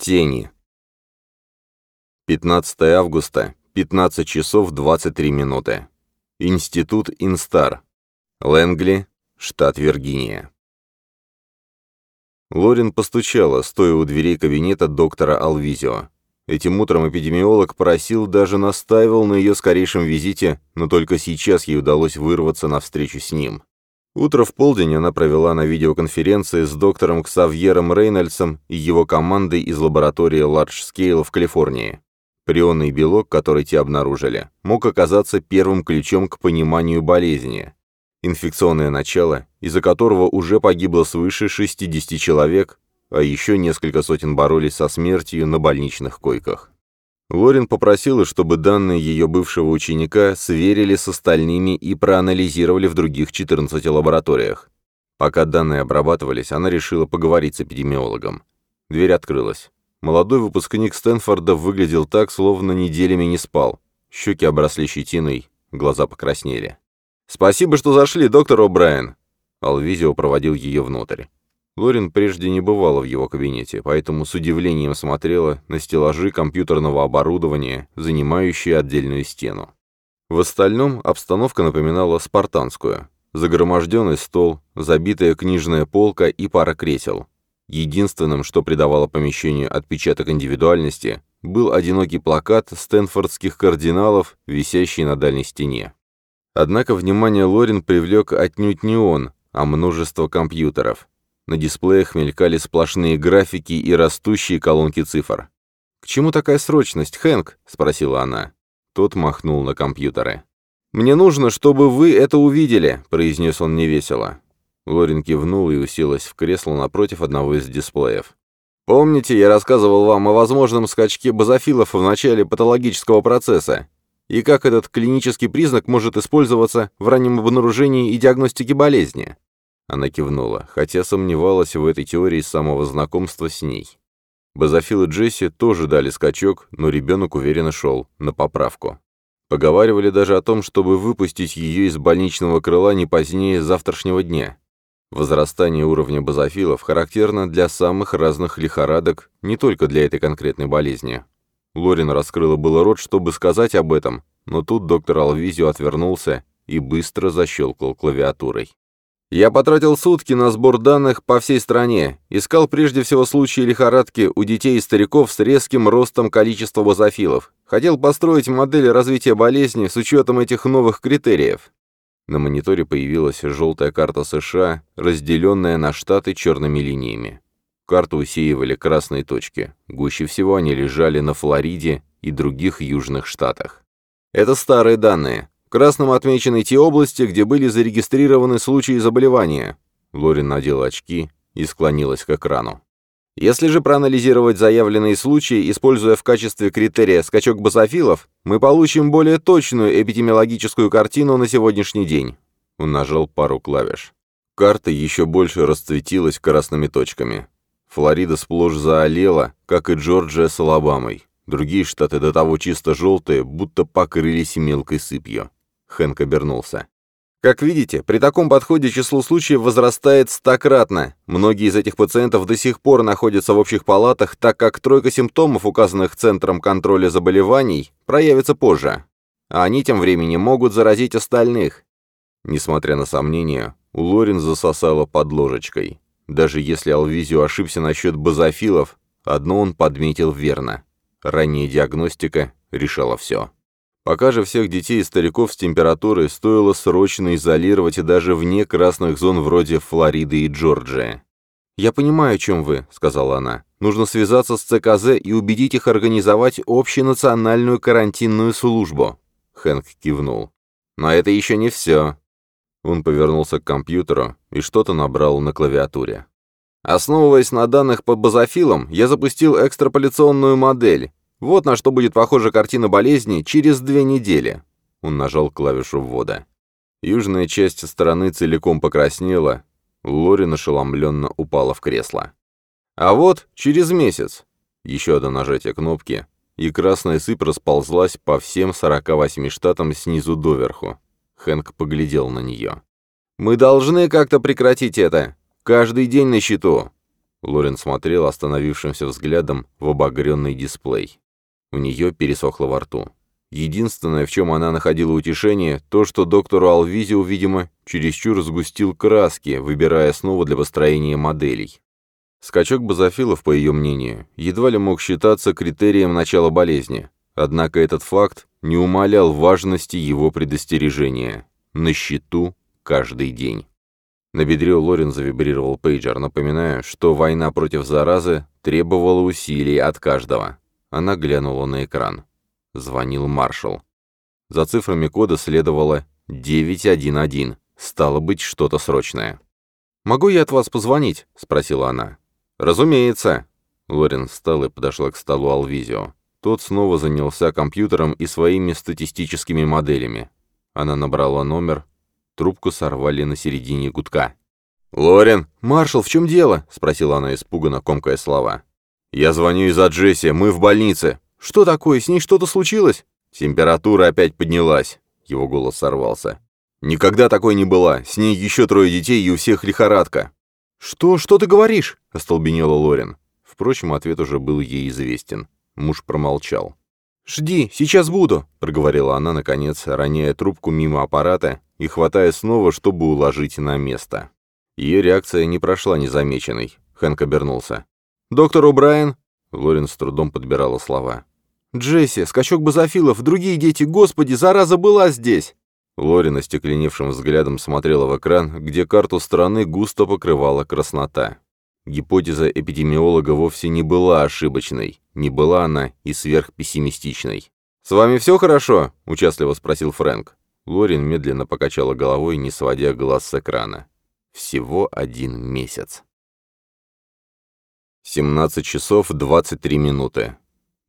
Тени. 15 августа, 15 часов 23 минуты. Институт Инстар. Лэнгли, штат Виргиния. Лорин постучала, стоя у дверей кабинета доктора Алвизио. Этим утром эпидемиолог просил, даже настаивал на ее скорейшем визите, но только сейчас ей удалось вырваться на встречу с ним. Утро в полдень она провела на видеоконференции с доктором Ксавьером Рейнольдсом и его командой из лаборатории Large Scale в Калифорнии. Прионный белок, который те обнаружили, мог оказаться первым ключом к пониманию болезни. Инфекционное начало, из-за которого уже погибло свыше 60 человек, а еще несколько сотен боролись со смертью на больничных койках. Лорин попросила, чтобы данные ее бывшего ученика сверили с остальными и проанализировали в других 14 лабораториях. Пока данные обрабатывались, она решила поговорить с эпидемиологом. Дверь открылась. Молодой выпускник Стэнфорда выглядел так, словно неделями не спал. Щеки обросли щетиной, глаза покраснели. «Спасибо, что зашли, доктор О'Брайен!» Алвизио проводил ее внутрь. Лорин прежде не бывала в его кабинете, поэтому с удивлением смотрела на стеллажи компьютерного оборудования, занимающие отдельную стену. В остальном обстановка напоминала спартанскую. Загроможденный стол, забитая книжная полка и пара кресел. Единственным, что придавало помещению отпечаток индивидуальности, был одинокий плакат стэнфордских кардиналов, висящий на дальней стене. Однако внимание Лорин привлек отнюдь не он, а множество компьютеров. На дисплеях мелькали сплошные графики и растущие колонки цифр. «К чему такая срочность, Хэнк?» — спросила она. Тот махнул на компьютеры. «Мне нужно, чтобы вы это увидели», — произнес он невесело. Лорин кивнул и уселась в кресло напротив одного из дисплеев. «Помните, я рассказывал вам о возможном скачке базофилов в начале патологического процесса? И как этот клинический признак может использоваться в раннем обнаружении и диагностике болезни?» Она кивнула, хотя сомневалась в этой теории с самого знакомства с ней. Базофил и Джесси тоже дали скачок, но ребенок уверенно шел на поправку. Поговаривали даже о том, чтобы выпустить ее из больничного крыла не позднее завтрашнего дня. Возрастание уровня базофилов характерно для самых разных лихорадок, не только для этой конкретной болезни. Лорин раскрыла было рот, чтобы сказать об этом, но тут доктор Алвизио отвернулся и быстро защелкал клавиатурой. Я потратил сутки на сбор данных по всей стране, искал прежде всего случаи лихорадки у детей и стариков с резким ростом количества базофилов. Хотел построить модель развития болезни с учетом этих новых критериев. На мониторе появилась желтая карта США, разделенная на штаты черными линиями. Карту усеивали красные точки. Гуще всего они лежали на Флориде и других южных штатах. Это старые данные. Красным отмечены те области, где были зарегистрированы случаи заболевания. Лорин надела очки и склонилась к экрану. Если же проанализировать заявленные случаи, используя в качестве критерия скачок базофилов, мы получим более точную эпидемиологическую картину на сегодняшний день. Он нажал пару клавиш. Карта еще больше расцветилась красными точками. Флорида сплошь заолела, как и Джорджия с Алабамой. Другие штаты до того чисто желтые, будто покрылись мелкой сыпью. Хэнк обернулся. Как видите, при таком подходе число случаев возрастает стократно. Многие из этих пациентов до сих пор находятся в общих палатах, так как тройка симптомов, указанных Центром контроля заболеваний, проявится позже. А они тем временем могут заразить остальных. Несмотря на сомнения, у Лорин засосало под ложечкой. Даже если Алвизио ошибся насчет базофилов, одно он подметил верно. Ранняя диагностика решала все. Пока же всех детей и стариков с температурой стоило срочно изолировать и даже вне красных зон вроде Флориды и Джорджии. «Я понимаю, о чем вы», — сказала она. «Нужно связаться с ЦКЗ и убедить их организовать общенациональную карантинную службу». Хэнк кивнул. «Но это еще не все». Он повернулся к компьютеру и что-то набрал на клавиатуре. Основываясь на данных по базофилам, я запустил экстраполяционную модель, вот на что будет похожа картина болезни через две недели. Он нажал клавишу ввода. Южная часть стороны целиком покраснела. Лорин ошеломленно упала в кресло. А вот через месяц. Еще одно нажатие кнопки, и красная сыпь расползлась по всем 48 штатам снизу доверху. Хэнк поглядел на нее. «Мы должны как-то прекратить это. Каждый день на счету». Лорен смотрел остановившимся взглядом в обогренный дисплей. У нее пересохло во рту. Единственное, в чем она находила утешение, то, что доктору Алвизио, видимо, чересчур сгустил краски, выбирая снова для построения моделей. Скачок базофилов, по ее мнению, едва ли мог считаться критерием начала болезни, однако этот факт не умалял важности его предостережения. На счету каждый день. На бедре Лорен завибрировал пейджер, напоминая, что война против заразы требовала усилий от каждого. Она глянула на экран. Звонил маршал. За цифрами кода следовало 911. Стало быть, что-то срочное. «Могу я от вас позвонить?» — спросила она. «Разумеется». Лорен встал и подошла к столу Алвизио. Тот снова занялся компьютером и своими статистическими моделями. Она набрала номер, трубку сорвали на середине гудка. «Лорен!» «Маршал, в чем дело?» — спросила она испуганно, комкая слова. «Я звоню из-за Джесси, мы в больнице. «Что такое? С ней что-то случилось?» Температура опять поднялась. Его голос сорвался. «Никогда такой не была. С ней еще трое детей и у всех лихорадка». «Что? Что ты говоришь?» — остолбенела Лорин. Впрочем, ответ уже был ей известен. Муж промолчал. «Жди, сейчас буду», — проговорила она, наконец, роняя трубку мимо аппарата и хватая снова, чтобы уложить на место. Ее реакция не прошла незамеченной. Хэнк обернулся. «Доктор О'Брайен?» Лорин с трудом подбирала слова. «Джесси, скачок базофилов, другие дети, господи, зараза была здесь!» Лори остекленевшим взглядом смотрела в экран, где карту страны густо покрывала краснота. Гипотеза эпидемиолога вовсе не была ошибочной, не была она и сверхпессимистичной. «С вами все хорошо?» — участливо спросил Фрэнк. Лорин медленно покачала головой, не сводя глаз с экрана. Всего один месяц. 17 часов 23 минуты.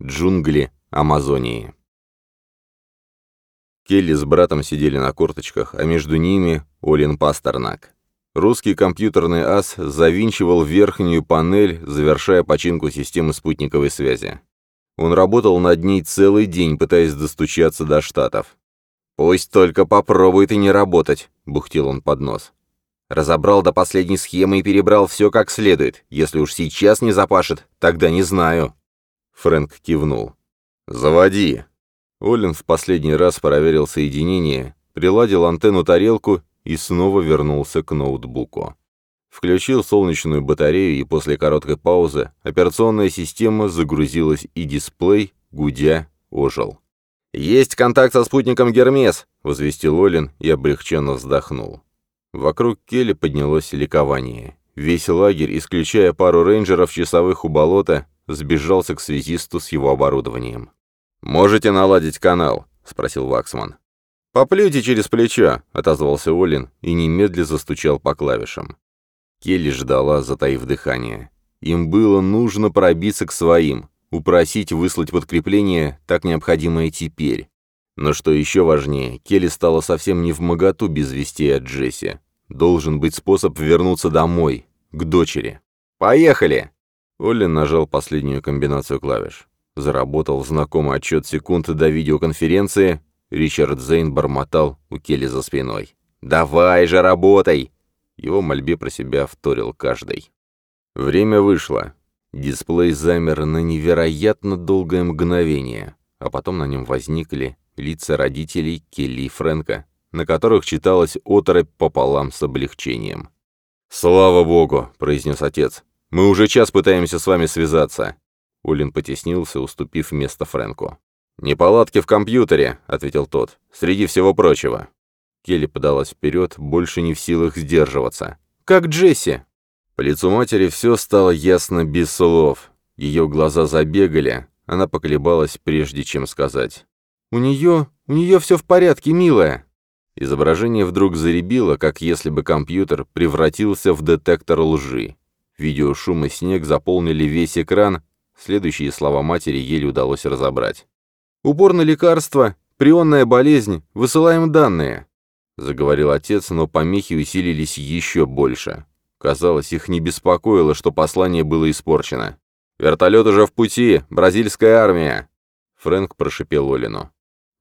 Джунгли Амазонии. Келли с братом сидели на корточках, а между ними Олин Пастернак. Русский компьютерный ас завинчивал верхнюю панель, завершая починку системы спутниковой связи. Он работал над ней целый день, пытаясь достучаться до Штатов. «Пусть только попробует и не работать», — бухтел он под нос. Разобрал до последней схемы и перебрал все как следует. Если уж сейчас не запашет, тогда не знаю. Фрэнк кивнул. «Заводи». Олин в последний раз проверил соединение, приладил антенну-тарелку и снова вернулся к ноутбуку. Включил солнечную батарею, и после короткой паузы операционная система загрузилась, и дисплей, гудя, ожил. «Есть контакт со спутником Гермес», — возвестил Олин и облегченно вздохнул. Вокруг Келли поднялось ликование. Весь лагерь, исключая пару рейнджеров часовых у болота, сбежался к связисту с его оборудованием. «Можете наладить канал?» — спросил Ваксман. «Поплюйте через плечо», — отозвался Олин и немедля застучал по клавишам. Келли ждала, затаив дыхание. Им было нужно пробиться к своим, упросить выслать подкрепление, так необходимое теперь. Но что еще важнее, Келли стала совсем не в моготу без вестей от Джесси. Должен быть способ вернуться домой, к дочери. «Поехали!» Оллин нажал последнюю комбинацию клавиш. Заработал знакомый отчет секунд до видеоконференции. Ричард Зейн бормотал у Келли за спиной. «Давай же, работай!» Его мольбе про себя вторил каждый. Время вышло. Дисплей замер на невероятно долгое мгновение, а потом на нем возникли лица родителей Келли и Фрэнка, на которых читалась оторопь пополам с облегчением. «Слава богу!» — произнес отец. Мы уже час пытаемся с вами связаться». Улин потеснился, уступив место Фрэнку. «Неполадки в компьютере», — ответил тот, — «среди всего прочего». Келли подалась вперед, больше не в силах сдерживаться. «Как Джесси?» По лицу матери все стало ясно без слов. Ее глаза забегали, она поколебалась, прежде чем сказать. «У нее... у нее все в порядке, милая!» Изображение вдруг заребило, как если бы компьютер превратился в детектор лжи. Видеошум и снег заполнили весь экран, следующие слова матери еле удалось разобрать. «Упор на лекарства, прионная болезнь, высылаем данные», — заговорил отец, но помехи усилились еще больше. Казалось, их не беспокоило, что послание было испорчено. «Вертолет уже в пути! Бразильская армия!» Фрэнк прошипел Олину.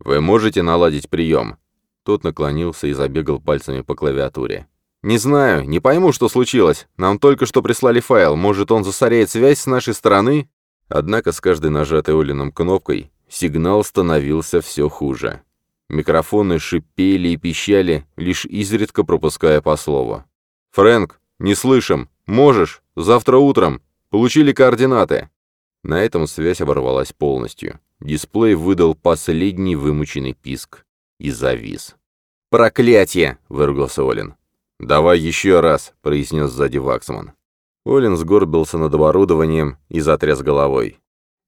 «Вы можете наладить прием?» Тот наклонился и забегал пальцами по клавиатуре. «Не знаю, не пойму, что случилось. Нам только что прислали файл. Может, он засоряет связь с нашей стороны?» Однако с каждой нажатой Олином кнопкой сигнал становился все хуже. Микрофоны шипели и пищали, лишь изредка пропуская по слову. «Фрэнк, не слышим. Можешь. Завтра утром. Получили координаты». На этом связь оборвалась полностью. Дисплей выдал последний вымученный писк и завис. «Проклятие!» — выругался Олин. «Давай еще раз», — произнес сзади Ваксман. Олин сгорбился над оборудованием и затряс головой.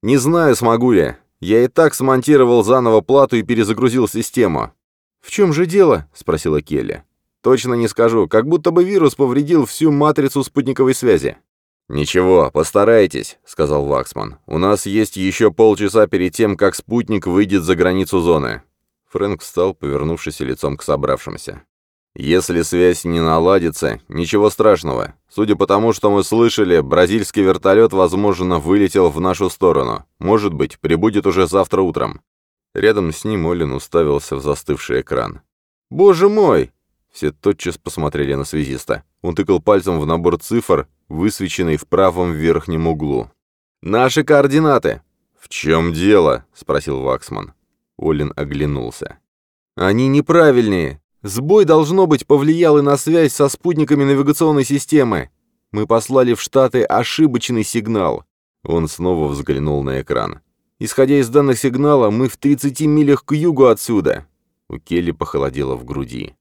«Не знаю, смогу ли. Я и так смонтировал заново плату и перезагрузил систему». «В чем же дело?» — спросила Келли. «Точно не скажу. Как будто бы вирус повредил всю матрицу спутниковой связи». «Ничего, постарайтесь», — сказал Ваксман. «У нас есть еще полчаса перед тем, как спутник выйдет за границу зоны». Фрэнк встал, повернувшись лицом к собравшимся. «Если связь не наладится, ничего страшного. Судя по тому, что мы слышали, бразильский вертолет, возможно, вылетел в нашу сторону. Может быть, прибудет уже завтра утром». Рядом с ним Олин уставился в застывший экран. «Боже мой!» Все тотчас посмотрели на связиста. Он тыкал пальцем в набор цифр, высвеченный в правом верхнем углу. «Наши координаты!» «В чем дело?» — спросил Ваксман. Олин оглянулся. «Они неправильные. Сбой, должно быть, повлиял и на связь со спутниками навигационной системы. Мы послали в Штаты ошибочный сигнал». Он снова взглянул на экран. «Исходя из данных сигнала, мы в 30 милях к югу отсюда». У Келли похолодело в груди.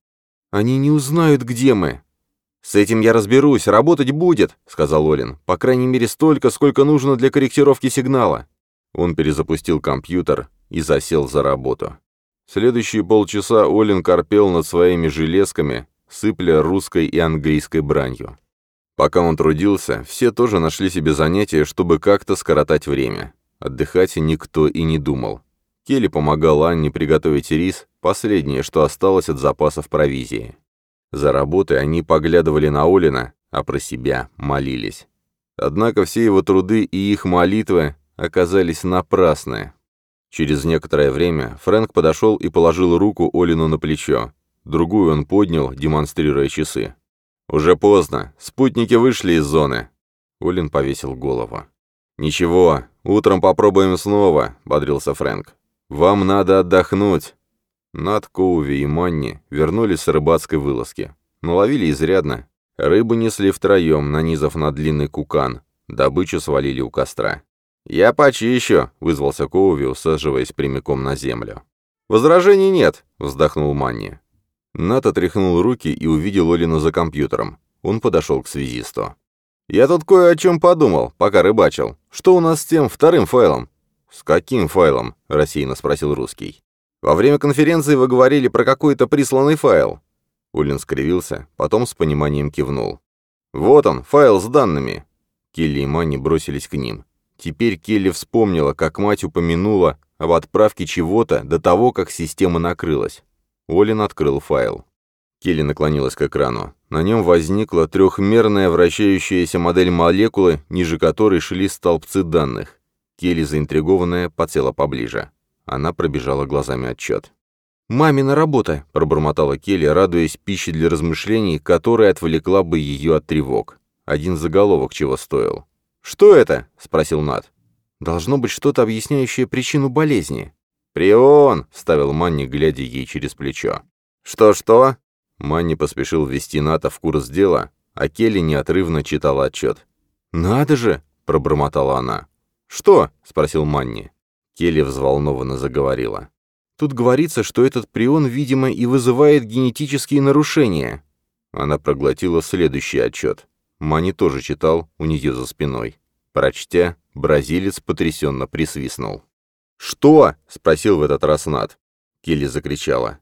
«Они не узнают, где мы». «С этим я разберусь, работать будет», — сказал Олин. «По крайней мере, столько, сколько нужно для корректировки сигнала». Он перезапустил компьютер, и засел за работу. Следующие полчаса Олин корпел над своими железками, сыпля русской и английской бранью. Пока он трудился, все тоже нашли себе занятие, чтобы как-то скоротать время. Отдыхать никто и не думал. Келли помогал Анне приготовить рис, последнее, что осталось от запасов провизии. За работой они поглядывали на Олина, а про себя молились. Однако все его труды и их молитвы оказались напрасны. Через некоторое время Фрэнк подошел и положил руку Олину на плечо. Другую он поднял, демонстрируя часы. «Уже поздно. Спутники вышли из зоны». Олин повесил голову. «Ничего, утром попробуем снова», — бодрился Фрэнк. «Вам надо отдохнуть». Над Коуви и Манни вернулись с рыбацкой вылазки. Наловили изрядно. Рыбу несли втроем, нанизав на длинный кукан. Добычу свалили у костра. «Я почищу», — вызвался Коуви, усаживаясь прямиком на землю. «Возражений нет», — вздохнул Манни. Нат отряхнул руки и увидел Олина за компьютером. Он подошел к связисту. «Я тут кое о чем подумал, пока рыбачил. Что у нас с тем вторым файлом?» «С каким файлом?» — рассеянно спросил русский. «Во время конференции вы говорили про какой-то присланный файл». Улин скривился, потом с пониманием кивнул. «Вот он, файл с данными». Келли и Манни бросились к ним. Теперь Келли вспомнила, как мать упомянула об отправке чего-то до того, как система накрылась. Олин открыл файл. Келли наклонилась к экрану. На нем возникла трехмерная вращающаяся модель молекулы, ниже которой шли столбцы данных. Келли, заинтригованная, подсела поближе. Она пробежала глазами отчет. «Мамина работа», — пробормотала Келли, радуясь пище для размышлений, которая отвлекла бы ее от тревог. Один заголовок чего стоил. «Что это?» — спросил Нат. «Должно быть что-то, объясняющее причину болезни». «Прион!» — вставил Манни, глядя ей через плечо. «Что-что?» Манни поспешил ввести Ната в курс дела, а Келли неотрывно читала отчет. «Надо же!» — пробормотала она. «Что?» — спросил Манни. Келли взволнованно заговорила. «Тут говорится, что этот прион, видимо, и вызывает генетические нарушения». Она проглотила следующий отчет. Мани тоже читал у нее за спиной. Прочтя, бразилец потрясенно присвистнул. «Что?» — спросил в этот раз Над. Келли закричала.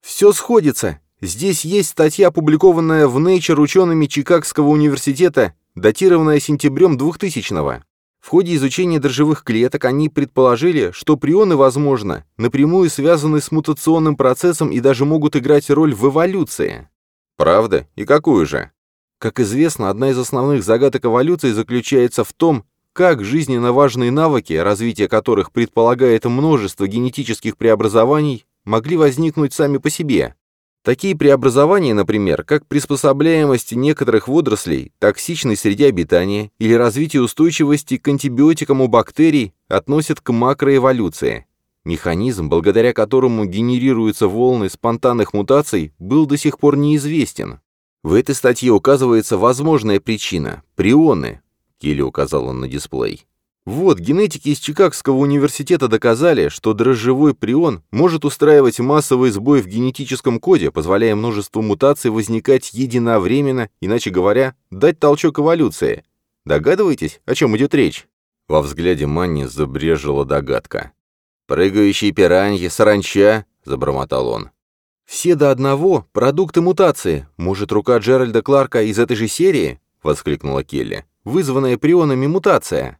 «Все сходится! Здесь есть статья, опубликованная в Nature учеными Чикагского университета, датированная сентябрем 2000-го. В ходе изучения дрожжевых клеток они предположили, что прионы, возможно, напрямую связаны с мутационным процессом и даже могут играть роль в эволюции. Правда? И какую же? Как известно, одна из основных загадок эволюции заключается в том, как жизненно важные навыки, развитие которых предполагает множество генетических преобразований, могли возникнуть сами по себе. Такие преобразования, например, как приспособляемость некоторых водорослей, токсичность среде обитания или развитие устойчивости к антибиотикам у бактерий, относят к макроэволюции. Механизм, благодаря которому генерируются волны спонтанных мутаций, был до сих пор неизвестен. В этой статье указывается возможная причина – прионы. Келли указала на дисплей. Вот, генетики из Чикагского университета доказали, что дрожжевой прион может устраивать массовый сбой в генетическом коде, позволяя множеству мутаций возникать единовременно, иначе говоря, дать толчок эволюции. Догадываетесь, о чем идет речь? Во взгляде Манни забрежила догадка. «Прыгающие пираньи, саранча», — забормотал он. «Все до одного — продукты мутации. Может, рука Джеральда Кларка из этой же серии?» — воскликнула Келли. «Вызванная прионами мутация».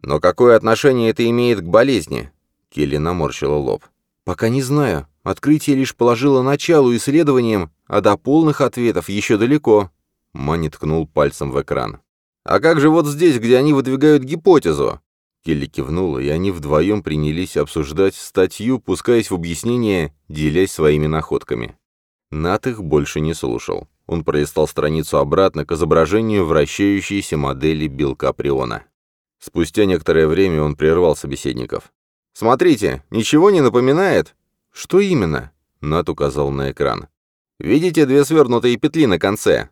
«Но какое отношение это имеет к болезни?» Келли наморщила лоб. «Пока не знаю. Открытие лишь положило начало исследованиям, а до полных ответов еще далеко». Манни ткнул пальцем в экран. «А как же вот здесь, где они выдвигают гипотезу?» Келли кивнула, и они вдвоем принялись обсуждать статью, пускаясь в объяснение, делясь своими находками. Нат их больше не слушал. Он пролистал страницу обратно к изображению вращающейся модели белка приона. Спустя некоторое время он прервал собеседников. «Смотрите, ничего не напоминает?» «Что именно?» Нат указал на экран. «Видите две свернутые петли на конце?»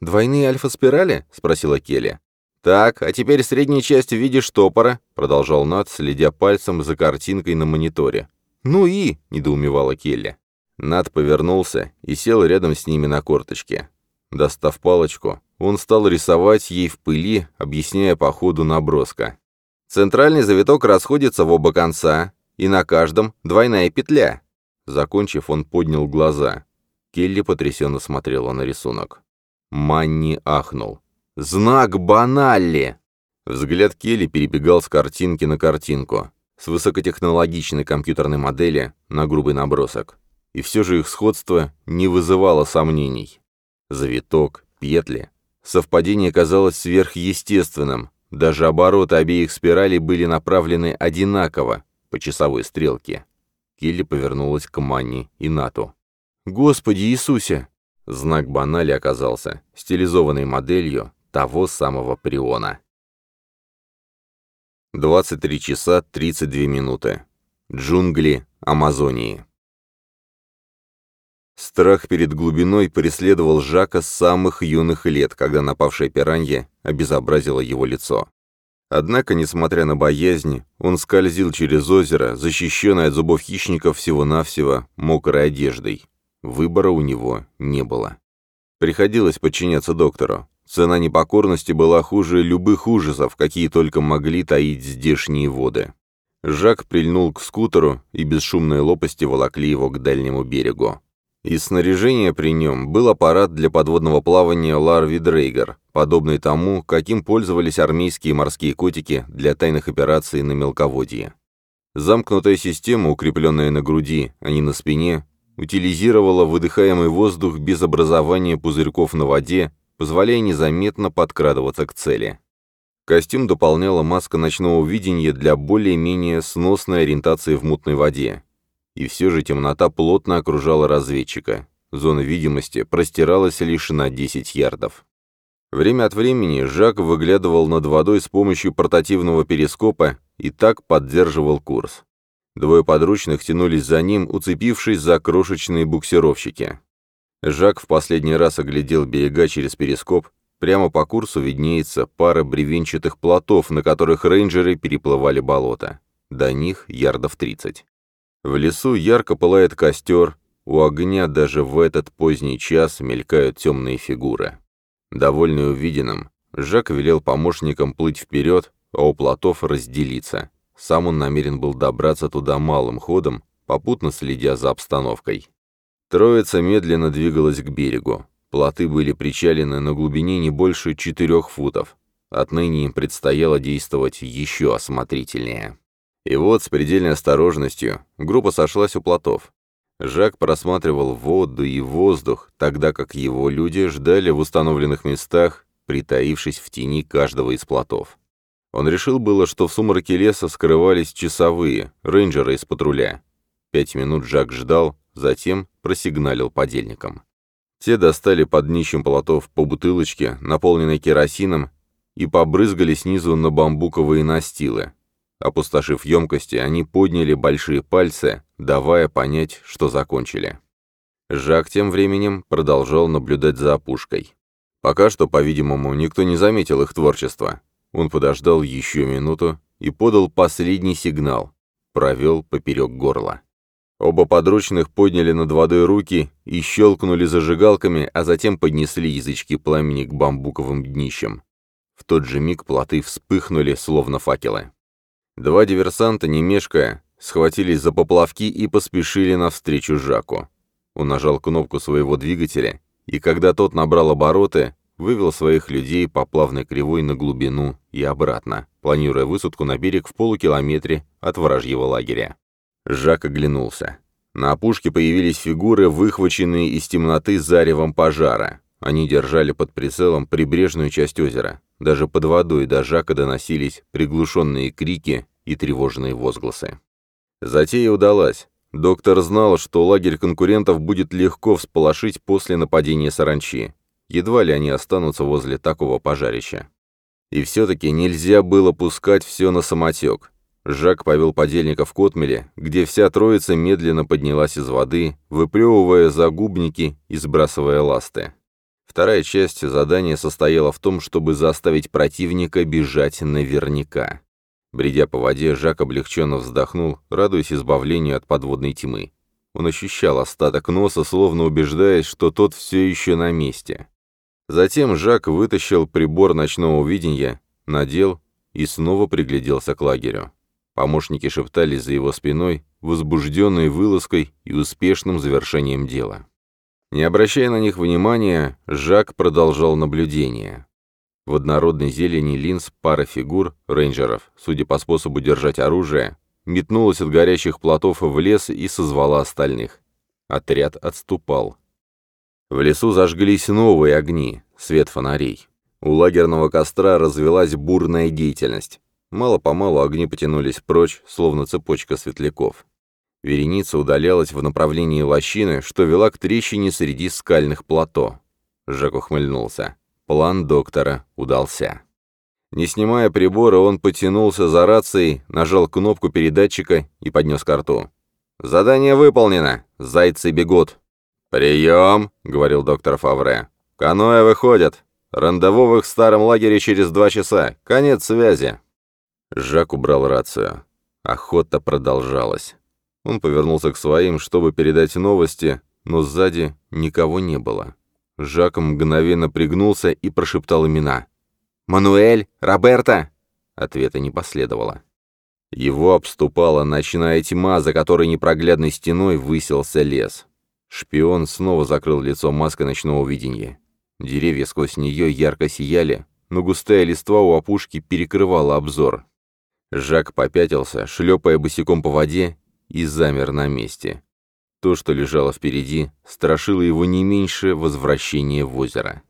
«Двойные альфа-спирали?» — спросила Келли. «Так, а теперь средняя часть в виде штопора», — продолжал Нат, следя пальцем за картинкой на мониторе. «Ну и?» — недоумевала Келли. Нат повернулся и сел рядом с ними на корточке. Достав палочку, он стал рисовать ей в пыли, объясняя по ходу наброска. Центральный завиток расходится в оба конца, и на каждом двойная петля. Закончив, он поднял глаза. Келли потрясенно смотрела на рисунок. Манни ахнул. «Знак Баналли!» Взгляд Келли перебегал с картинки на картинку, с высокотехнологичной компьютерной модели на грубый набросок. И все же их сходство не вызывало сомнений. Завиток, петли, Совпадение казалось сверхъестественным. Даже обороты обеих спиралей были направлены одинаково, по часовой стрелке. Келли повернулась к Манни и Нату. «Господи Иисусе!» Знак банали оказался стилизованной моделью того самого Приона. 23 часа 32 минуты. Джунгли Амазонии. Страх перед глубиной преследовал Жака с самых юных лет, когда напавшая пиранья обезобразила его лицо. Однако, несмотря на боязнь, он скользил через озеро, защищенное от зубов хищников всего-навсего мокрой одеждой. Выбора у него не было. Приходилось подчиняться доктору. Цена непокорности была хуже любых ужасов, какие только могли таить здешние воды. Жак прильнул к скутеру, и бесшумные лопасти волокли его к дальнему берегу. Из снаряжения при нем был аппарат для подводного плавания Ларви Дрейгер, подобный тому, каким пользовались армейские морские котики для тайных операций на мелководье. Замкнутая система, укрепленная на груди, а не на спине, утилизировала выдыхаемый воздух без образования пузырьков на воде, позволяя незаметно подкрадываться к цели. Костюм дополняла маска ночного видения для более-менее сносной ориентации в мутной воде, и все же темнота плотно окружала разведчика. Зона видимости простиралась лишь на 10 ярдов. Время от времени Жак выглядывал над водой с помощью портативного перископа и так поддерживал курс. Двое подручных тянулись за ним, уцепившись за крошечные буксировщики. Жак в последний раз оглядел берега через перископ. Прямо по курсу виднеется пара бревенчатых плотов, на которых рейнджеры переплывали болото. До них ярдов 30. В лесу ярко пылает костер, у огня даже в этот поздний час мелькают темные фигуры. Довольный увиденным, Жак велел помощникам плыть вперед, а у плотов разделиться. Сам он намерен был добраться туда малым ходом, попутно следя за обстановкой. Троица медленно двигалась к берегу. Плоты были причалены на глубине не больше четырех футов. Отныне им предстояло действовать еще осмотрительнее. И вот с предельной осторожностью группа сошлась у плотов. Жак просматривал воду и воздух, тогда как его люди ждали в установленных местах, притаившись в тени каждого из плотов. Он решил было, что в сумраке леса скрывались часовые, рейнджеры из патруля. Пять минут Жак ждал, затем просигналил подельникам. Те достали под днищем полотов по бутылочке, наполненной керосином, и побрызгали снизу на бамбуковые настилы. Опустошив емкости, они подняли большие пальцы, давая понять, что закончили. Жак тем временем продолжал наблюдать за опушкой. Пока что, по-видимому, никто не заметил их творчества. Он подождал еще минуту и подал последний сигнал. Провел поперек горла. Оба подручных подняли над водой руки и щелкнули зажигалками, а затем поднесли язычки пламени к бамбуковым днищам. В тот же миг плоты вспыхнули, словно факелы. Два диверсанта, не мешкая, схватились за поплавки и поспешили навстречу Жаку. Он нажал кнопку своего двигателя, и когда тот набрал обороты, вывел своих людей по плавной кривой на глубину и обратно, планируя высадку на берег в полукилометре от вражьего лагеря. Жак оглянулся. На опушке появились фигуры, выхваченные из темноты заревом пожара. Они держали под прицелом прибрежную часть озера. Даже под водой до Жака доносились приглушенные крики и тревожные возгласы. Затея удалась. Доктор знал, что лагерь конкурентов будет легко всполошить после нападения саранчи. Едва ли они останутся возле такого пожарища. И все-таки нельзя было пускать все на самотек. Жак повел подельников к отмеле, где вся троица медленно поднялась из воды, выплевывая загубники и сбрасывая ласты. Вторая часть задания состояла в том, чтобы заставить противника бежать наверняка. Бредя по воде, Жак облегченно вздохнул, радуясь избавлению от подводной тьмы. Он ощущал остаток носа, словно убеждаясь, что тот все еще на месте. Затем Жак вытащил прибор ночного видения, надел и снова пригляделся к лагерю. Помощники шептались за его спиной, возбужденные вылазкой и успешным завершением дела. Не обращая на них внимания, Жак продолжал наблюдение. В однородной зелени линз пара фигур, рейнджеров, судя по способу держать оружие, метнулась от горящих плотов в лес и созвала остальных. Отряд отступал. В лесу зажглись новые огни, свет фонарей. У лагерного костра развелась бурная деятельность. Мало-помалу огни потянулись прочь, словно цепочка светляков. Вереница удалялась в направлении лощины, что вела к трещине среди скальных плато. Жак ухмыльнулся. План доктора удался. Не снимая прибора, он потянулся за рацией, нажал кнопку передатчика и поднес к рту. «Задание выполнено! Зайцы бегут!» «Прием!» — говорил доктор Фавре. «Каноэ выходят! Рандеву в их старом лагере через два часа! Конец связи!» Жак убрал рацию. Охота продолжалась. Он повернулся к своим, чтобы передать новости, но сзади никого не было. Жак мгновенно пригнулся и прошептал имена. «Мануэль? Роберта?» Ответа не последовало. Его обступала ночная тьма, за которой непроглядной стеной высился лес. Шпион снова закрыл лицо маской ночного видения. Деревья сквозь нее ярко сияли, но густая листва у опушки перекрывала обзор. Жак попятился, шлепая босиком по воде, и замер на месте. То, что лежало впереди, страшило его не меньше возвращения в озеро.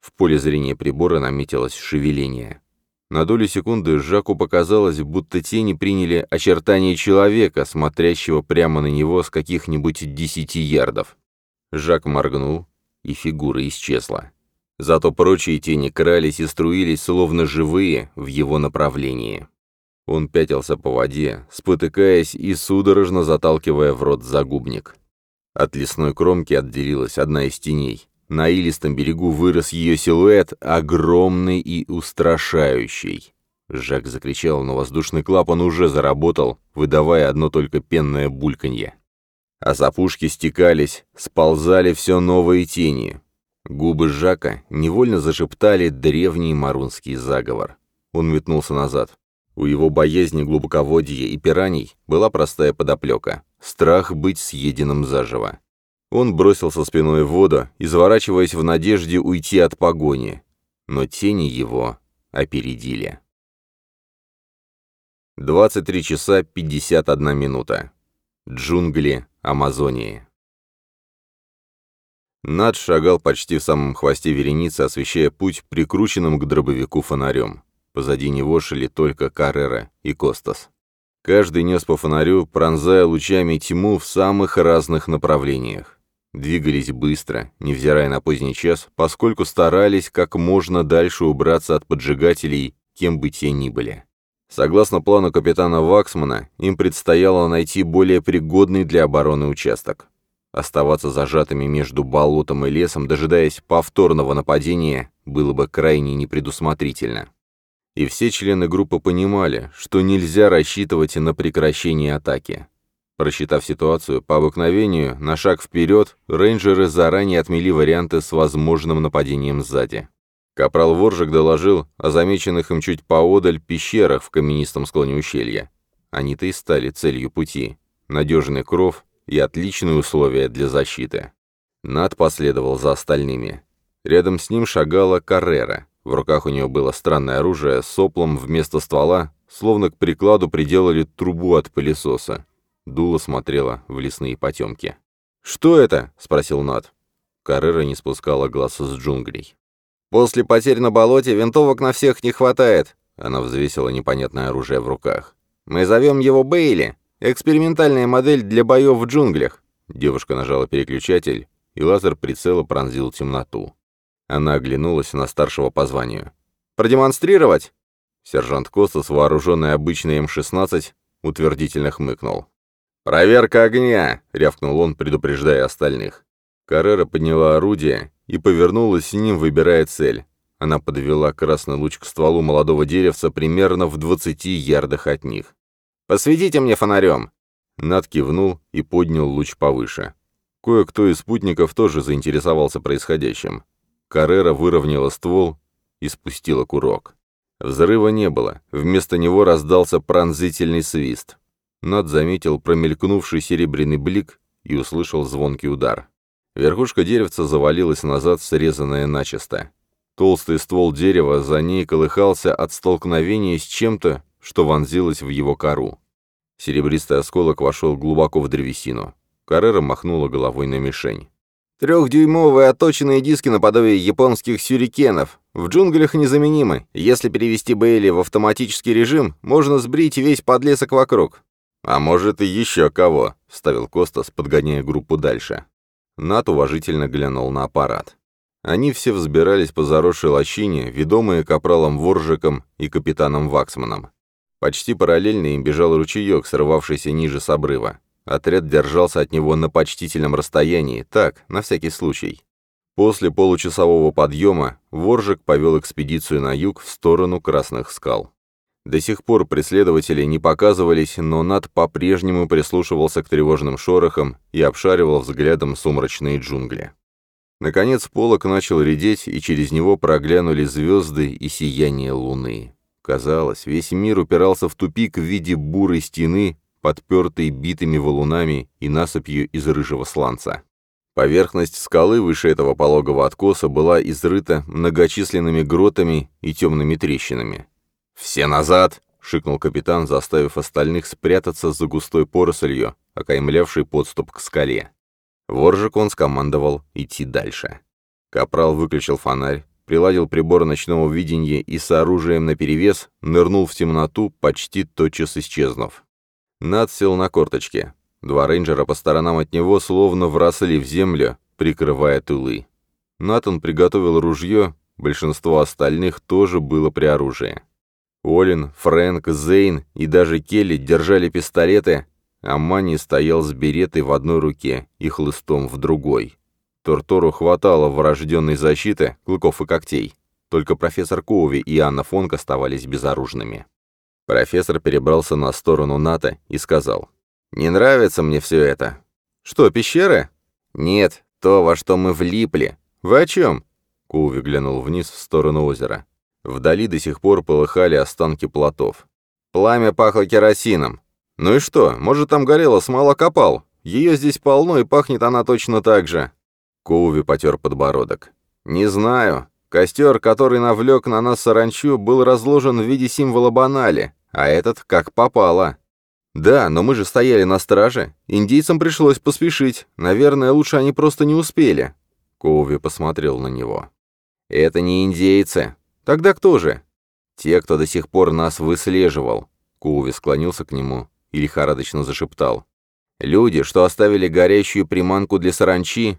В поле зрения прибора наметилось шевеление. На долю секунды Жаку показалось, будто тени приняли очертания человека, смотрящего прямо на него с каких-нибудь десяти ярдов. Жак моргнул, и фигура исчезла. Зато прочие тени крались и струились, словно живые, в его направлении. Он пятился по воде, спотыкаясь и судорожно заталкивая в рот загубник. От лесной кромки отделилась одна из теней. На илистом берегу вырос ее силуэт, огромный и устрашающий. Жак закричал, но воздушный клапан уже заработал, выдавая одно только пенное бульканье. А с стекались, сползали все новые тени. Губы Жака невольно зашептали древний марунский заговор. Он метнулся назад. У его боязни глубоководья и пираний была простая подоплека — страх быть съеденным заживо. Он бросился спиной в воду, изворачиваясь в надежде уйти от погони, но тени его опередили. 23 часа 51 минута. Джунгли Амазонии. Над шагал почти в самом хвосте вереницы, освещая путь прикрученным к дробовику фонарем. Позади него шли только Каррера и Костас. Каждый нес по фонарю, пронзая лучами тьму в самых разных направлениях. Двигались быстро, невзирая на поздний час, поскольку старались как можно дальше убраться от поджигателей, кем бы те ни были. Согласно плану капитана Ваксмана, им предстояло найти более пригодный для обороны участок. Оставаться зажатыми между болотом и лесом, дожидаясь повторного нападения, было бы крайне непредусмотрительно. И все члены группы понимали, что нельзя рассчитывать на прекращение атаки. Просчитав ситуацию, по обыкновению, на шаг вперед, рейнджеры заранее отмели варианты с возможным нападением сзади. Капрал Воржик доложил о замеченных им чуть поодаль пещерах в каменистом склоне ущелья. Они-то и стали целью пути. Надежный кров и отличные условия для защиты. Над последовал за остальными. Рядом с ним шагала Каррера. В руках у нее было странное оружие соплом вместо ствола, словно к прикладу приделали трубу от пылесоса. Дула смотрела в лесные потемки. «Что это?» — спросил Над. Каррера не спускала глаз с джунглей. После потерь на болоте винтовок на всех не хватает. Она взвесила непонятное оружие в руках. Мы зовем его Бейли. Экспериментальная модель для боев в джунглях. Девушка нажала переключатель, и лазер прицела пронзил темноту. Она оглянулась на старшего по званию. «Продемонстрировать?» Сержант Костас, вооруженный обычной М-16, утвердительно хмыкнул. «Проверка огня!» — рявкнул он, предупреждая остальных. Каррера подняла орудие и повернулась с ним, выбирая цель. Она подвела красный луч к стволу молодого деревца примерно в 20 ярдах от них. «Посветите мне фонарем!» Над кивнул и поднял луч повыше. Кое-кто из спутников тоже заинтересовался происходящим. Каррера выровняла ствол и спустила курок. Взрыва не было, вместо него раздался пронзительный свист. Над заметил промелькнувший серебряный блик и услышал звонкий удар. Верхушка деревца завалилась назад, срезанная начисто. Толстый ствол дерева за ней колыхался от столкновения с чем-то, что вонзилось в его кору. Серебристый осколок вошел глубоко в древесину. Каррера махнула головой на мишень. Трехдюймовые отточенные диски наподобие японских сюрикенов. В джунглях незаменимы. Если перевести Бейли в автоматический режим, можно сбрить весь подлесок вокруг. А может и еще кого, вставил Костас, подгоняя группу дальше. Нат уважительно глянул на аппарат. Они все взбирались по заросшей лощине, ведомые капралом Воржиком и капитаном Ваксманом. Почти параллельно им бежал ручеек, срывавшийся ниже с обрыва. Отряд держался от него на почтительном расстоянии, так, на всякий случай. После получасового подъема Воржик повел экспедицию на юг в сторону Красных скал. До сих пор преследователи не показывались, но Над по-прежнему прислушивался к тревожным шорохам и обшаривал взглядом сумрачные джунгли. Наконец полок начал редеть, и через него проглянули звезды и сияние луны. Казалось, весь мир упирался в тупик в виде бурой стены, подпертой битыми валунами и насыпью из рыжего сланца. Поверхность скалы выше этого пологого откоса была изрыта многочисленными гротами и темными трещинами. «Все назад!» — шикнул капитан, заставив остальных спрятаться за густой порослью, окаймлявшей подступ к скале. Воржик он скомандовал идти дальше. Капрал выключил фонарь, приладил прибор ночного видения и с оружием наперевес нырнул в темноту, почти тотчас исчезнув. Над сел на корточки. Два рейнджера по сторонам от него словно вросли в землю, прикрывая тылы. Натан приготовил ружье, большинство остальных тоже было при оружии. Олин, Фрэнк, Зейн и даже Келли держали пистолеты, а Манни стоял с беретой в одной руке и хлыстом в другой. Тортору хватало врожденной защиты, клыков и когтей. Только профессор Коуви и Анна Фонк оставались безоружными. Профессор перебрался на сторону НАТО и сказал, «Не нравится мне все это». «Что, пещеры?» «Нет, то, во что мы влипли». «Вы о чем?» Коуви глянул вниз в сторону озера. Вдали до сих пор полыхали останки плотов. Пламя пахло керосином. Ну и что, может, там горела смола копал? Ее здесь полно, и пахнет она точно так же. Коуви потер подбородок. «Не знаю. Костер, который навлек на нас саранчу, был разложен в виде символа банали, а этот как попало». «Да, но мы же стояли на страже. Индейцам пришлось поспешить. Наверное, лучше они просто не успели». Коуви посмотрел на него. «Это не индейцы. Тогда кто же? Те, кто до сих пор нас выслеживал. Куви склонился к нему и лихорадочно зашептал. Люди, что оставили горящую приманку для саранчи,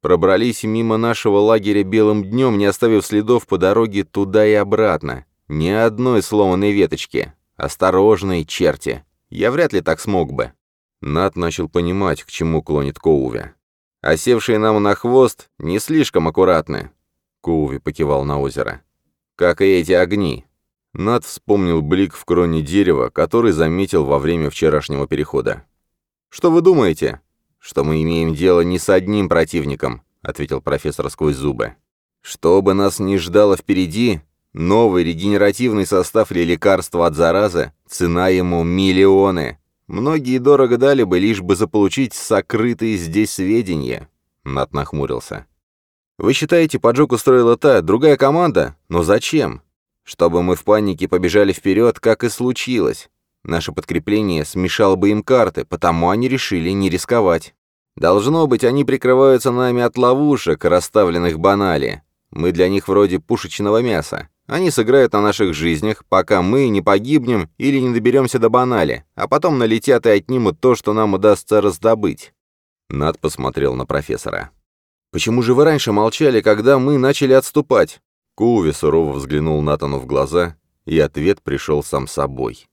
пробрались мимо нашего лагеря белым днем, не оставив следов по дороге туда и обратно. Ни одной сломанной веточки. Осторожные черти. Я вряд ли так смог бы. Нат начал понимать, к чему клонит Коуве. Осевшие нам на хвост не слишком аккуратны. Коуви покивал на озеро. Как и эти огни. Нат вспомнил блик в кроне дерева, который заметил во время вчерашнего перехода. «Что вы думаете?» «Что мы имеем дело не с одним противником», — ответил профессор сквозь зубы. «Что бы нас ни ждало впереди, новый регенеративный состав или лекарство от заразы, цена ему миллионы. Многие дорого дали бы, лишь бы заполучить сокрытые здесь сведения». Нат нахмурился. «Вы считаете, поджог устроила та, другая команда? Но зачем? Чтобы мы в панике побежали вперед, как и случилось. Наше подкрепление смешало бы им карты, потому они решили не рисковать. Должно быть, они прикрываются нами от ловушек, расставленных банали. Мы для них вроде пушечного мяса. Они сыграют на наших жизнях, пока мы не погибнем или не доберемся до банали, а потом налетят и отнимут то, что нам удастся раздобыть». Над посмотрел на профессора. «Почему же вы раньше молчали, когда мы начали отступать?» Коуви сурово взглянул Натану в глаза, и ответ пришел сам собой.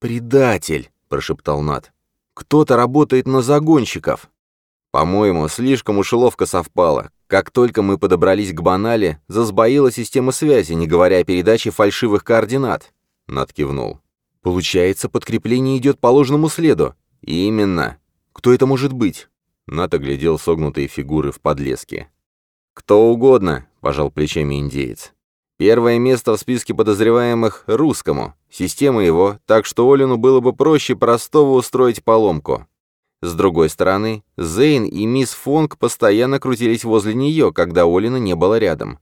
«Предатель!» — прошептал Нат. «Кто-то работает на загонщиков!» По-моему, слишком уж ловко совпало. Как только мы подобрались к банали, засбоила система связи, не говоря о передаче фальшивых координат. Нат кивнул. Получается, подкрепление идет по ложному следу. Именно. Кто это может быть? Нат оглядел согнутые фигуры в подлеске. «Кто угодно», — пожал плечами индеец. «Первое место в списке подозреваемых — русскому. Система его, так что Олину было бы проще простого устроить поломку. С другой стороны, Зейн и мисс Фонг постоянно крутились возле нее, когда Олина не было рядом.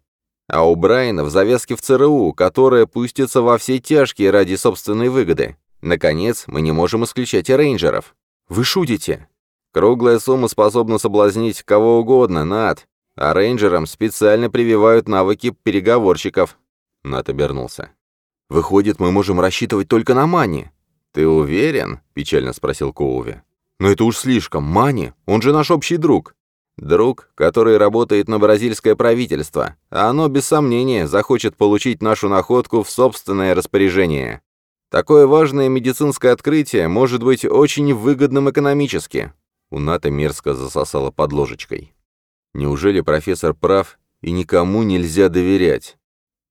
А у Брайана в завязке в ЦРУ, которая пустится во все тяжкие ради собственной выгоды. Наконец, мы не можем исключать рейнджеров. Вы шутите? Круглая сумма способна соблазнить кого угодно, Над а рейнджерам специально прививают навыки переговорщиков». Нат обернулся. «Выходит, мы можем рассчитывать только на Мани». «Ты уверен?» — печально спросил Коуви. «Но это уж слишком. Мани, он же наш общий друг». «Друг, который работает на бразильское правительство, а оно, без сомнения, захочет получить нашу находку в собственное распоряжение. Такое важное медицинское открытие может быть очень выгодным экономически». У Ната мерзко засосала под ложечкой. Неужели профессор прав, и никому нельзя доверять?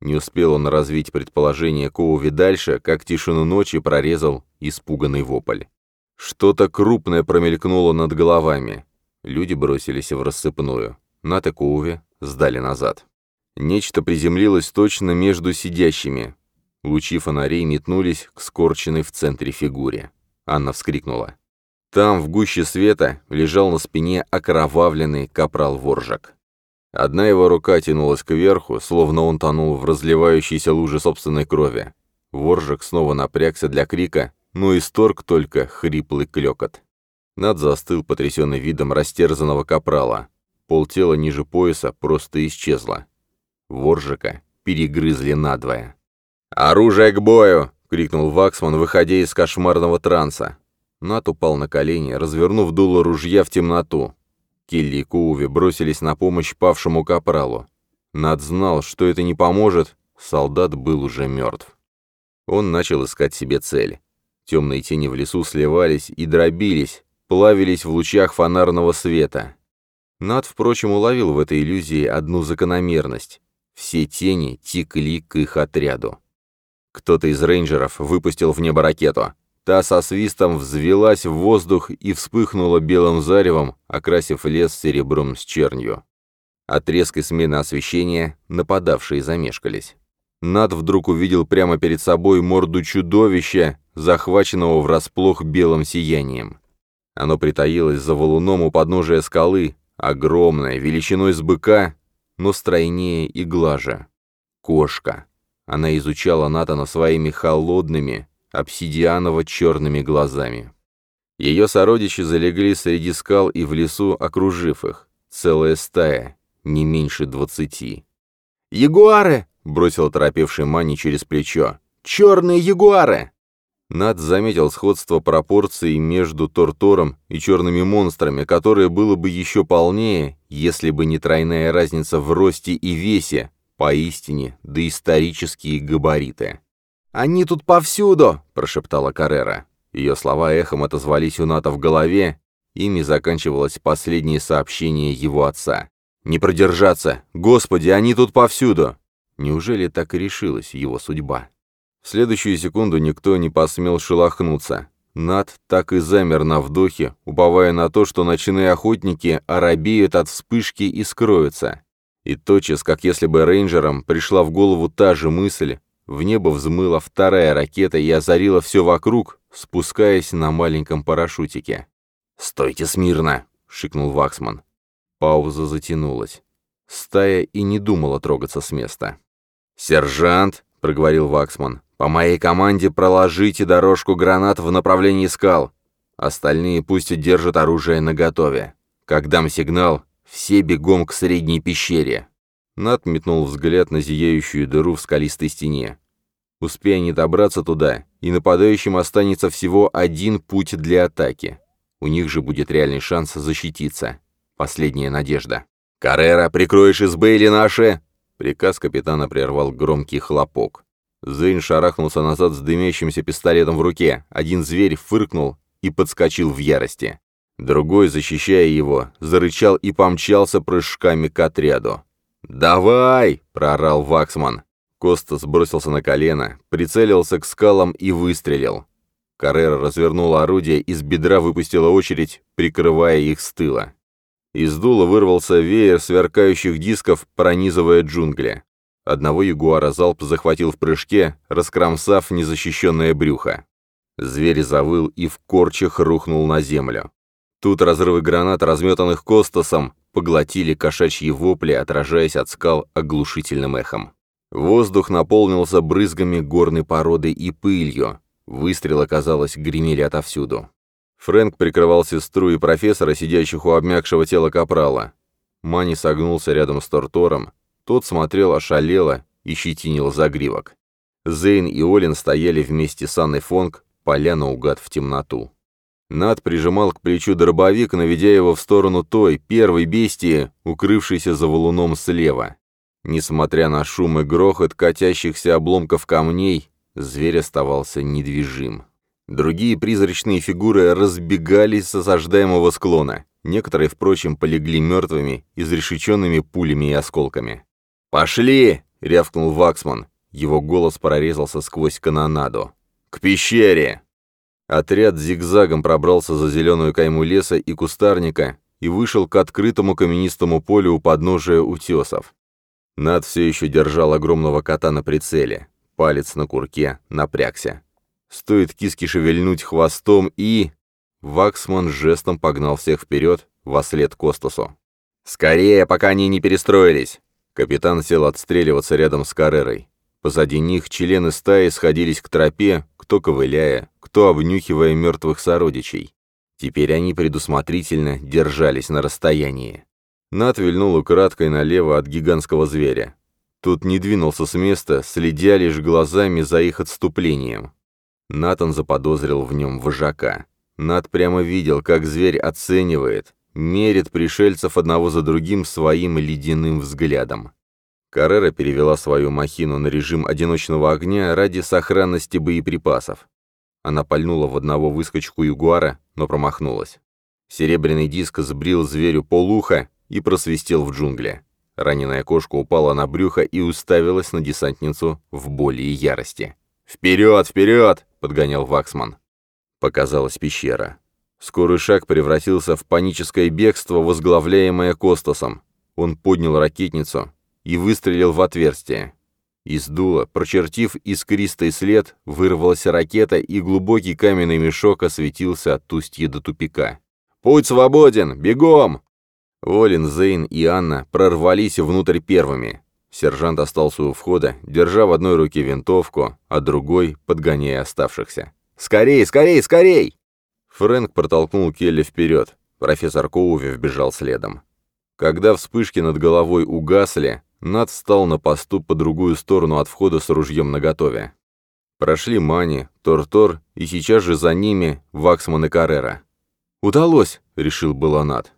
Не успел он развить предположение Коуви дальше, как тишину ночи прорезал испуганный вопль. Что-то крупное промелькнуло над головами. Люди бросились в рассыпную. Нат и Коуви сдали назад. Нечто приземлилось точно между сидящими. Лучи фонарей метнулись к скорченной в центре фигуре. Анна вскрикнула. Там, в гуще света, лежал на спине окровавленный капрал Воржак. Одна его рука тянулась кверху, словно он тонул в разливающейся луже собственной крови. Воржак снова напрягся для крика, но исторг только хриплый клёкот. Над застыл, потрясенный видом растерзанного капрала. Полтела ниже пояса просто исчезло. Воржака перегрызли надвое. «Оружие к бою!» — крикнул Ваксман, выходя из кошмарного транса. Нат упал на колени, развернув дуло ружья в темноту. Келли и Кууви бросились на помощь павшему капралу. Над знал, что это не поможет, солдат был уже мертв. Он начал искать себе цель. Темные тени в лесу сливались и дробились, плавились в лучах фонарного света. Над, впрочем, уловил в этой иллюзии одну закономерность. Все тени текли к их отряду. Кто-то из рейнджеров выпустил в небо ракету. Та со свистом взвелась в воздух и вспыхнула белым заревом, окрасив лес серебром с чернью. От резкой смены освещения нападавшие замешкались. Над вдруг увидел прямо перед собой морду чудовища, захваченного врасплох белым сиянием. Оно притаилось за валуном у подножия скалы, огромное, величиной с быка, но стройнее и глаже. Кошка. Она изучала Натана своими холодными, обсидианово-черными глазами. Ее сородичи залегли среди скал и в лесу, окружив их. Целая стая, не меньше двадцати. «Ягуары!» — бросил торопевший Мани через плечо. «Черные ягуары!» Над заметил сходство пропорций между Тортором и черными монстрами, которое было бы еще полнее, если бы не тройная разница в росте и весе, поистине доисторические габариты. «Они тут повсюду!» — прошептала Каррера. Ее слова эхом отозвались у Ната в голове, ими заканчивалось последнее сообщение его отца. «Не продержаться! Господи, они тут повсюду!» Неужели так и решилась его судьба? В следующую секунду никто не посмел шелохнуться. Над так и замер на вдохе, уповая на то, что ночные охотники оробеют от вспышки и скроются. И тотчас, как если бы рейнджерам пришла в голову та же мысль, в небо взмыла вторая ракета и озарила все вокруг, спускаясь на маленьком парашютике. «Стойте смирно!» — шикнул Ваксман. Пауза затянулась. Стая и не думала трогаться с места. «Сержант!» — проговорил Ваксман. По моей команде проложите дорожку гранат в направлении скал. Остальные пусть держат оружие наготове. Как дам сигнал, все бегом к средней пещере». Нат метнул взгляд на зияющую дыру в скалистой стене. Успея не добраться туда, и нападающим останется всего один путь для атаки. У них же будет реальный шанс защититься. Последняя надежда. «Каррера, прикроешь из Бейли наши?» Приказ капитана прервал громкий хлопок. Зейн шарахнулся назад с дымящимся пистолетом в руке. Один зверь фыркнул и подскочил в ярости. Другой, защищая его, зарычал и помчался прыжками к отряду. «Давай!» — проорал Ваксман. Костас бросился на колено, прицелился к скалам и выстрелил. Каррера развернула орудие и с бедра выпустила очередь, прикрывая их с тыла. Из дула вырвался веер сверкающих дисков, пронизывая джунгли. Одного ягуара залп захватил в прыжке, раскромсав незащищенное брюхо. Зверь завыл и в корчах рухнул на землю. Тут разрывы гранат, разметанных Костасом, поглотили кошачьи вопли, отражаясь от скал оглушительным эхом. Воздух наполнился брызгами горной породы и пылью. Выстрелы, казалось, гремели отовсюду. Фрэнк прикрывал сестру и профессора, сидящих у обмякшего тела капрала. Мани согнулся рядом с Тортором, тот смотрел ошалело и щетинил загривок. Зейн и Олин стояли вместе с Анной Фонг, поля наугад в темноту. Над прижимал к плечу дробовик, наведя его в сторону той, первой бестии, укрывшейся за валуном слева. Несмотря на шум и грохот катящихся обломков камней, зверь оставался недвижим. Другие призрачные фигуры разбегались с осаждаемого склона. Некоторые, впрочем, полегли мертвыми, изрешеченными пулями и осколками. «Пошли!» — рявкнул Ваксман. Его голос прорезался сквозь канонаду. «К пещере!» Отряд зигзагом пробрался за зеленую кайму леса и кустарника и вышел к открытому каменистому полю у подножия утесов. Над все еще держал огромного кота на прицеле. Палец на курке напрягся. Стоит киски шевельнуть хвостом и... Ваксман жестом погнал всех вперед, во след Костасу. «Скорее, пока они не перестроились!» Капитан сел отстреливаться рядом с Каррерой. Позади них члены стаи сходились к тропе, кто ковыляя, кто обнюхивая мертвых сородичей. Теперь они предусмотрительно держались на расстоянии. Нат вильнул украдкой налево от гигантского зверя. Тут не двинулся с места, следя лишь глазами за их отступлением. Натан заподозрил в нем вожака. Нат прямо видел, как зверь оценивает, мерит пришельцев одного за другим своим ледяным взглядом. Каррера перевела свою махину на режим одиночного огня ради сохранности боеприпасов. Она пальнула в одного выскочку ягуара, но промахнулась. Серебряный диск сбрил зверю полуха и просвистел в джунгли. Раненая кошка упала на брюхо и уставилась на десантницу в боли и ярости. «Вперед, вперед!» — подгонял Ваксман. Показалась пещера. Скорый шаг превратился в паническое бегство, возглавляемое Костасом. Он поднял ракетницу и выстрелил в отверстие. Из дула, прочертив искристый след, вырвалась ракета, и глубокий каменный мешок осветился от устья до тупика. «Путь свободен! Бегом!» Волин, Зейн и Анна прорвались внутрь первыми. Сержант остался у входа, держа в одной руке винтовку, а другой подгоняя оставшихся. «Скорей, скорей, скорей!» Фрэнк протолкнул Келли вперед. Профессор Коуви вбежал следом. Когда вспышки над головой угасли, Над встал на посту по другую сторону от входа с ружьем наготове. Прошли Мани, Тор-Тор, и сейчас же за ними Ваксман и Каррера. «Удалось!» — решил было Над.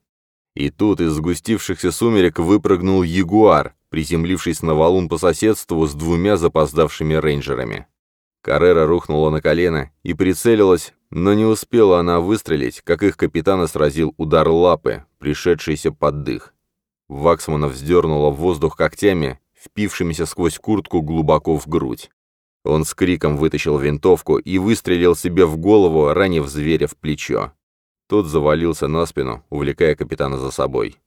И тут из сгустившихся сумерек выпрыгнул ягуар, приземлившись на валун по соседству с двумя запоздавшими рейнджерами. Каррера рухнула на колено и прицелилась, но не успела она выстрелить, как их капитана сразил удар лапы, пришедшийся под дых. Ваксмана вздернула в воздух когтями, впившимися сквозь куртку глубоко в грудь. Он с криком вытащил винтовку и выстрелил себе в голову, ранив зверя в плечо. Тот завалился на спину, увлекая капитана за собой.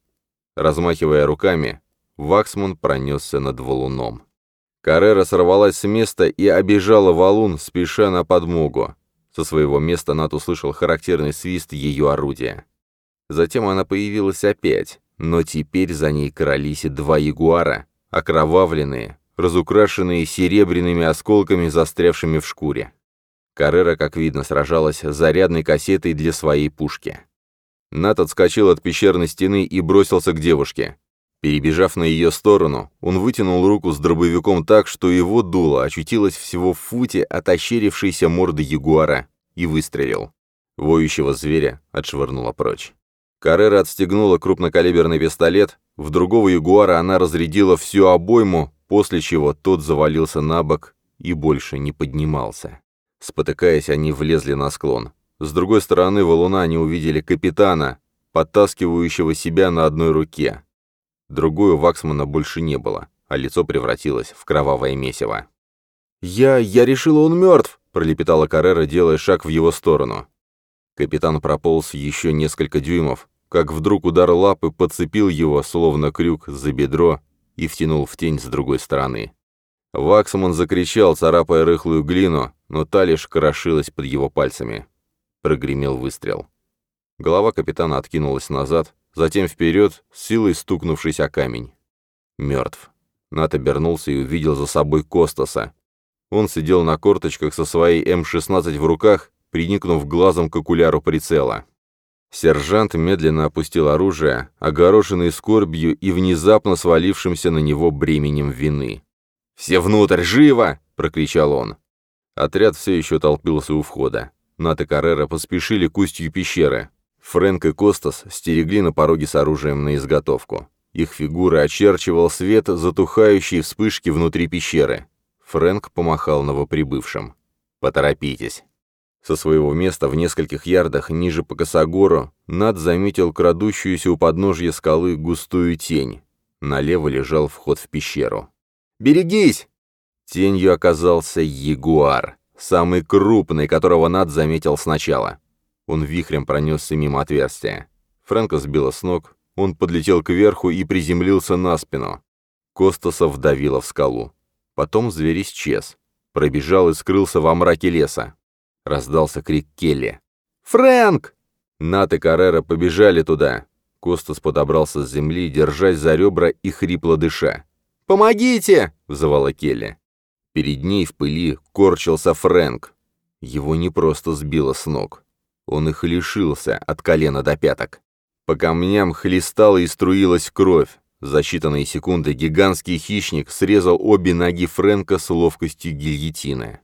Размахивая руками, Ваксман пронесся над валуном. Каррера сорвалась с места и обижала валун, спеша на подмогу. Со своего места Нат услышал характерный свист ее орудия. Затем она появилась опять, но теперь за ней крались два ягуара, окровавленные, разукрашенные серебряными осколками, застрявшими в шкуре. Каррера, как видно, сражалась зарядной кассетой для своей пушки. Нат отскочил от пещерной стены и бросился к девушке. Перебежав на ее сторону, он вытянул руку с дробовиком так, что его дуло очутилось всего в футе от ощерившейся морды ягуара, и выстрелил. Воющего зверя отшвырнула прочь. Каррера отстегнула крупнокалиберный пистолет, в другого ягуара она разрядила всю обойму, после чего тот завалился на бок и больше не поднимался. Спотыкаясь, они влезли на склон. С другой стороны валуна они увидели капитана, подтаскивающего себя на одной руке. Другую Ваксмана больше не было, а лицо превратилось в кровавое месиво. «Я... я решила, он мертв!» — пролепетала Каррера, делая шаг в его сторону. Капитан прополз еще несколько дюймов, как вдруг удар лапы подцепил его, словно крюк, за бедро и втянул в тень с другой стороны. Ваксман закричал, царапая рыхлую глину, но та лишь крошилась под его пальцами. Прогремел выстрел. Голова капитана откинулась назад, затем вперед, с силой стукнувшись о камень. Мертв. Нат обернулся и увидел за собой Костаса. Он сидел на корточках со своей М-16 в руках, приникнув глазом к окуляру прицела. Сержант медленно опустил оружие, огорошенный скорбью и внезапно свалившимся на него бременем вины. «Все внутрь, живо!» — прокричал он. Отряд все еще толпился у входа. Нат и Каррера поспешили к устью пещеры. Фрэнк и Костас стерегли на пороге с оружием на изготовку. Их фигуры очерчивал свет затухающей вспышки внутри пещеры. Фрэнк помахал новоприбывшим. «Поторопитесь». Со своего места в нескольких ярдах ниже по косогору Над заметил крадущуюся у подножья скалы густую тень. Налево лежал вход в пещеру. «Берегись!» Тенью оказался ягуар, самый крупный, которого Над заметил сначала. Он вихрем пронесся мимо отверстия. Фрэнка сбила с ног, он подлетел кверху и приземлился на спину. Костаса вдавило в скалу. Потом зверь исчез. Пробежал и скрылся во мраке леса. Раздался крик Келли. «Фрэнк!» Нат и Каррера побежали туда. Костас подобрался с земли, держась за ребра и хрипло дыша. «Помогите!» — взывала Келли. Перед ней в пыли корчился Фрэнк. Его не просто сбило с ног. Он их лишился от колена до пяток. По камням хлестала и струилась кровь. За считанные секунды гигантский хищник срезал обе ноги Фрэнка с ловкостью гильотины.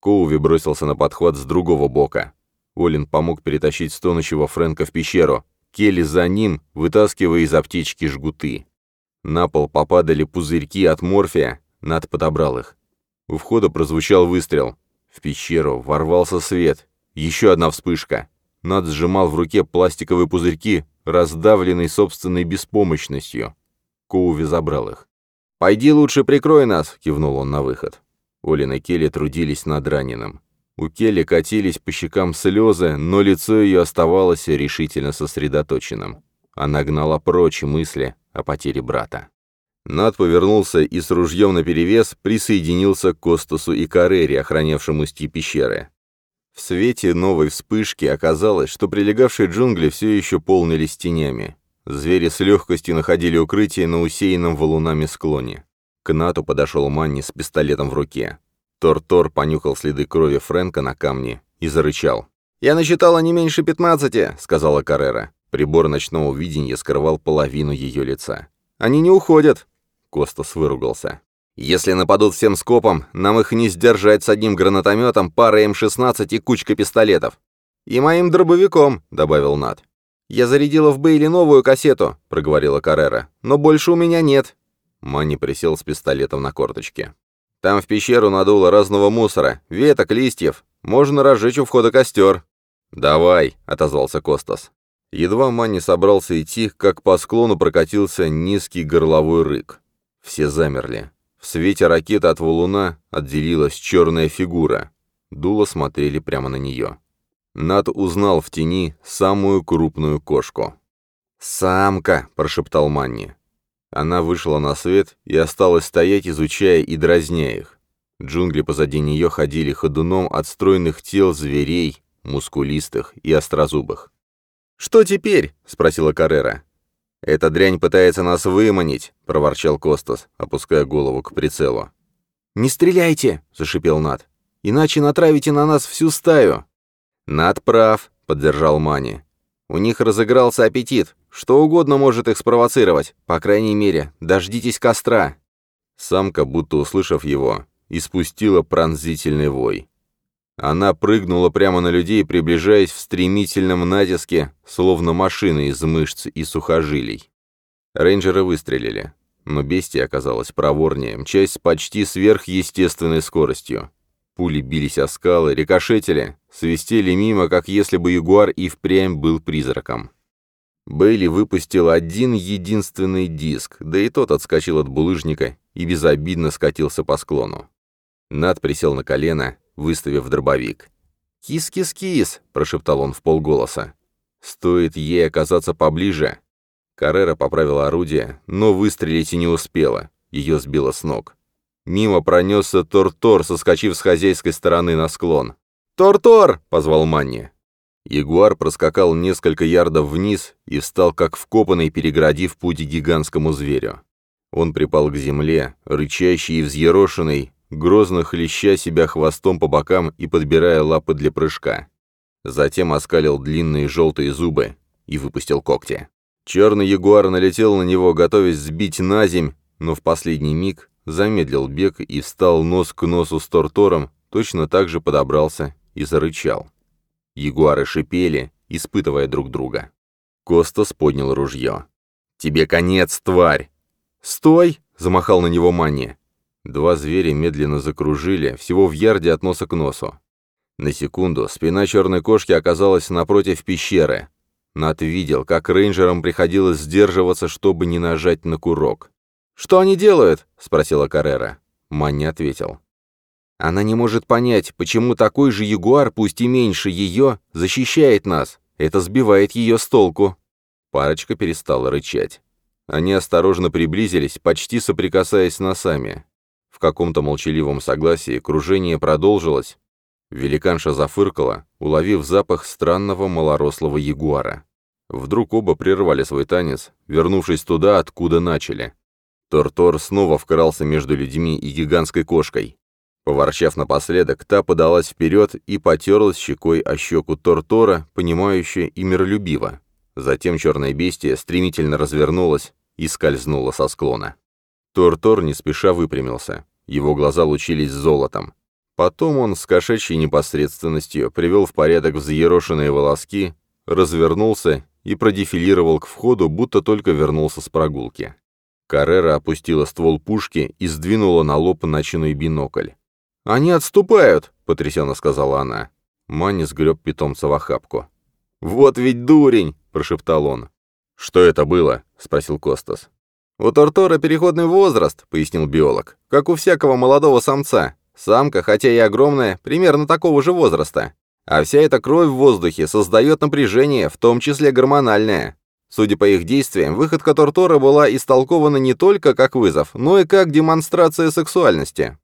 Коуви бросился на подхват с другого бока. Олин помог перетащить стонущего Фрэнка в пещеру. Келли за ним, вытаскивая из аптечки жгуты. На пол попадали пузырьки от морфия, Над подобрал их. У входа прозвучал выстрел. В пещеру ворвался свет, еще одна вспышка. Над сжимал в руке пластиковые пузырьки, раздавленный собственной беспомощностью. Коуви забрал их. «Пойди лучше прикрой нас!» — кивнул он на выход. Олин и Келли трудились над раненым. У Келли катились по щекам слезы, но лицо ее оставалось решительно сосредоточенным. Она гнала прочь мысли о потере брата. Над повернулся и с ружьем наперевес присоединился к Костасу и Карере, охранявшему устье пещеры. В свете новой вспышки оказалось, что прилегавшие джунгли все еще полнились тенями. Звери с легкостью находили укрытие на усеянном валунами склоне. К Нату подошел Манни с пистолетом в руке. Тор-Тор понюхал следы крови Фрэнка на камне и зарычал. «Я насчитала не меньше пятнадцати», — сказала Каррера. Прибор ночного видения скрывал половину ее лица. «Они не уходят!» — Костас выругался. Если нападут всем скопом, нам их не сдержать с одним гранатометом, парой М-16 и кучкой пистолетов. «И моим дробовиком», — добавил Нат. «Я зарядила в Бейли новую кассету», — проговорила Каррера. «Но больше у меня нет». Манни присел с пистолетом на корточке. «Там в пещеру надуло разного мусора, веток, листьев. Можно разжечь у входа костер». «Давай», — отозвался Костас. Едва Манни собрался идти, как по склону прокатился низкий горловой рык. Все замерли. В свете ракеты от валуна отделилась черная фигура. Дуло смотрели прямо на нее. Над узнал в тени самую крупную кошку. «Самка!» — прошептал Манни. Она вышла на свет и осталась стоять, изучая и дразня их. Джунгли позади нее ходили ходуном от стройных тел зверей, мускулистых и острозубых. «Что теперь?» — спросила Каррера. «Эта дрянь пытается нас выманить», — проворчал Костас, опуская голову к прицелу. «Не стреляйте!» — зашипел Над. «Иначе натравите на нас всю стаю!» «Над прав», — поддержал Мани. «У них разыгрался аппетит. Что угодно может их спровоцировать. По крайней мере, дождитесь костра». Самка, будто услышав его, испустила пронзительный вой. Она прыгнула прямо на людей, приближаясь в стремительном натиске, словно машина из мышц и сухожилий. Рейнджеры выстрелили, но бестия оказалась проворнее, мчась с почти сверхъестественной скоростью. Пули бились о скалы, рикошетили, свистели мимо, как если бы ягуар и впрямь был призраком. Бейли выпустил один единственный диск, да и тот отскочил от булыжника и безобидно скатился по склону. Над присел на колено, выставив дробовик. «Кис-кис-кис!» — прошептал он в полголоса. «Стоит ей оказаться поближе!» Каррера поправила орудие, но выстрелить и не успела. Ее сбило с ног. Мимо пронесся Тор-Тор, соскочив с хозяйской стороны на склон. «Тор-Тор!» — позвал Манни. Ягуар проскакал несколько ярдов вниз и встал как вкопанный, переградив путь гигантскому зверю. Он припал к земле, рычащий и взъерошенный, грозно хлеща себя хвостом по бокам и подбирая лапы для прыжка. Затем оскалил длинные желтые зубы и выпустил когти. Черный ягуар налетел на него, готовясь сбить на земь, но в последний миг замедлил бег и встал нос к носу с Тортором, точно так же подобрался и зарычал. Ягуары шипели, испытывая друг друга. Костас поднял ружье. «Тебе конец, тварь!» «Стой!» — замахал на него Манни. Два зверя медленно закружили, всего в ярде от носа к носу. На секунду спина черной кошки оказалась напротив пещеры. Нат видел, как рейнджерам приходилось сдерживаться, чтобы не нажать на курок. «Что они делают?» — спросила Каррера. Манни ответил. «Она не может понять, почему такой же ягуар, пусть и меньше ее, защищает нас. Это сбивает ее с толку». Парочка перестала рычать. Они осторожно приблизились, почти соприкасаясь носами. Каком-то молчаливом согласии кружение продолжилось. Великанша зафыркала, уловив запах странного малорослого ягуара. Вдруг оба прервали свой танец, вернувшись туда, откуда начали. Тортор снова вкрался между людьми и гигантской кошкой. Поворчав напоследок, та подалась вперед и потерлась щекой о щеку Тортора, понимающе и миролюбиво. Затем черное бестие стремительно развернулось и скользнуло со склона. Тор-Тор не спеша выпрямился. Его глаза лучились золотом. Потом он с кошачьей непосредственностью привел в порядок взъерошенные волоски, развернулся и продефилировал к входу, будто только вернулся с прогулки. Каррера опустила ствол пушки и сдвинула на лоб ночной бинокль. «Они отступают!» — потрясенно сказала она. Манни сгреб питомца в охапку. «Вот ведь дурень!» — прошептал он. «Что это было?» — спросил Костас. «У Тортора переходный возраст», — пояснил биолог, — «как у всякого молодого самца. Самка, хотя и огромная, примерно такого же возраста. А вся эта кровь в воздухе создает напряжение, в том числе гормональное. Судя по их действиям, выходка Тортора была истолкована не только как вызов, но и как демонстрация сексуальности.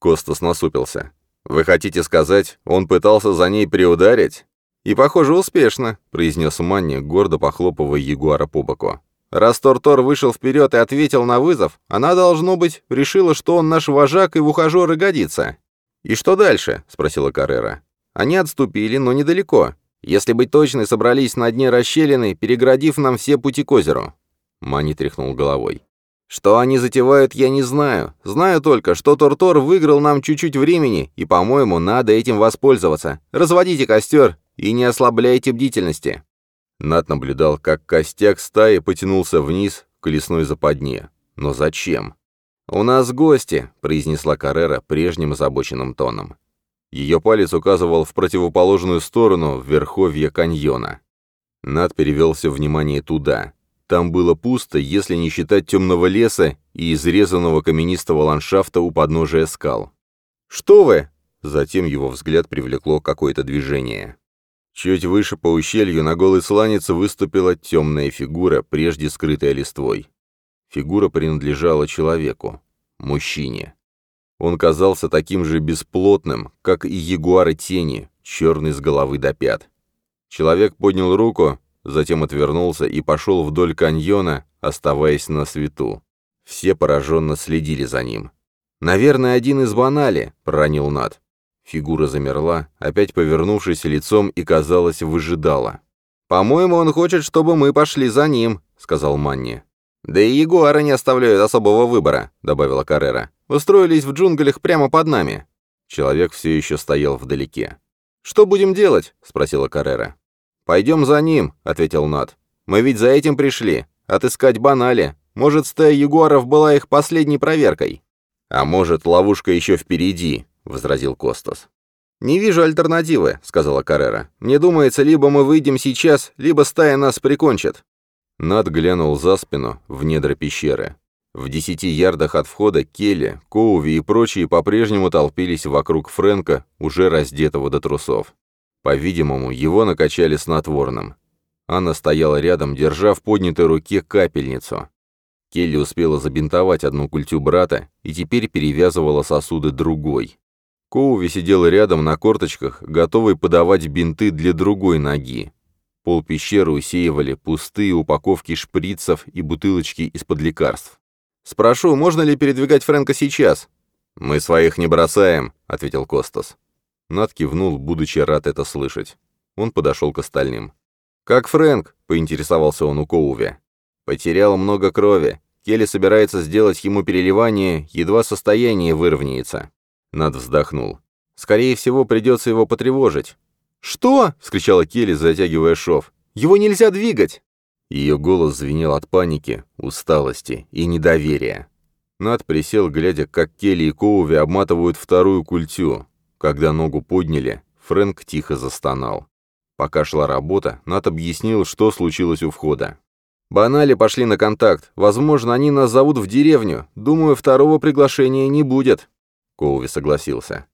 Костас насупился. «Вы хотите сказать, он пытался за ней приударить?» «И, похоже, успешно», — произнес Манни, гордо похлопывая Ягуара по боку. Раз Тортор вышел вперед и ответил на вызов, она, должно быть, решила, что он наш вожак и в ухажеры годится. «И что дальше?» — спросила Каррера. «Они отступили, но недалеко. Если быть точной, собрались на дне расщелины, переградив нам все пути к озеру». Мани тряхнул головой. Что они затевают, я не знаю. Знаю только, что Тортор выиграл нам чуть-чуть времени, и, по-моему, надо этим воспользоваться. Разводите костер и не ослабляйте бдительности». Нат наблюдал, как костяк стаи потянулся вниз к лесной западне. Но зачем? «У нас гости», — произнесла Каррера прежним озабоченным тоном. Ее палец указывал в противоположную сторону, в верховье каньона. Над перевел все внимание туда. Там было пусто, если не считать темного леса и изрезанного каменистого ландшафта у подножия скал. «Что вы?» Затем его взгляд привлекло какое-то движение. Чуть выше по ущелью на голой сланице выступила темная фигура, прежде скрытая листвой. Фигура принадлежала человеку, мужчине. Он казался таким же бесплотным, как и ягуары тени, черный с головы до пят. Человек поднял руку, затем отвернулся и пошел вдоль каньона, оставаясь на свету. Все пораженно следили за ним. «Наверное, один из банали», — проронил Над. Фигура замерла, опять повернувшись лицом и, казалось, выжидала. «По-моему, он хочет, чтобы мы пошли за ним», — сказал Манни. «Да и ягуары не оставляют особого выбора», — добавила Каррера. «Устроились в джунглях прямо под нами». Человек все еще стоял вдалеке. «Что будем делать?» — спросила Каррера. «Пойдем за ним», — ответил Нат. «Мы ведь за этим пришли. Отыскать банали. Может, стая ягуаров была их последней проверкой». «А может, ловушка еще впереди», — возразил Костас. «Не вижу альтернативы», — сказала Каррера. «Мне думается, либо мы выйдем сейчас, либо стая нас прикончит». Над глянул за спину, в недра пещеры. В десяти ярдах от входа Келли, Коуви и прочие по-прежнему толпились вокруг Фрэнка, уже раздетого до трусов. По-видимому, его накачали снотворным. Анна стояла рядом, держа в поднятой руке капельницу. Келли успела забинтовать одну культю брата и теперь перевязывала сосуды другой. Коуви сидела рядом на корточках, готовый подавать бинты для другой ноги. Пол пещеры усеивали пустые упаковки шприцев и бутылочки из-под лекарств. «Спрошу, можно ли передвигать Фрэнка сейчас?» «Мы своих не бросаем», — ответил Костас. Над кивнул, будучи рад это слышать. Он подошел к остальным. «Как Фрэнк?» — поинтересовался он у Коуви. «Потерял много крови. Келли собирается сделать ему переливание, едва состояние выровняется». Над вздохнул. «Скорее всего, придется его потревожить». «Что?» — вскричала Келли, затягивая шов. «Его нельзя двигать!» Ее голос звенел от паники, усталости и недоверия. Над присел, глядя, как Келли и Коуви обматывают вторую культю. Когда ногу подняли, Фрэнк тихо застонал. Пока шла работа, Нат объяснил, что случилось у входа. «Банали пошли на контакт. Возможно, они нас зовут в деревню. Думаю, второго приглашения не будет». Коуви согласился.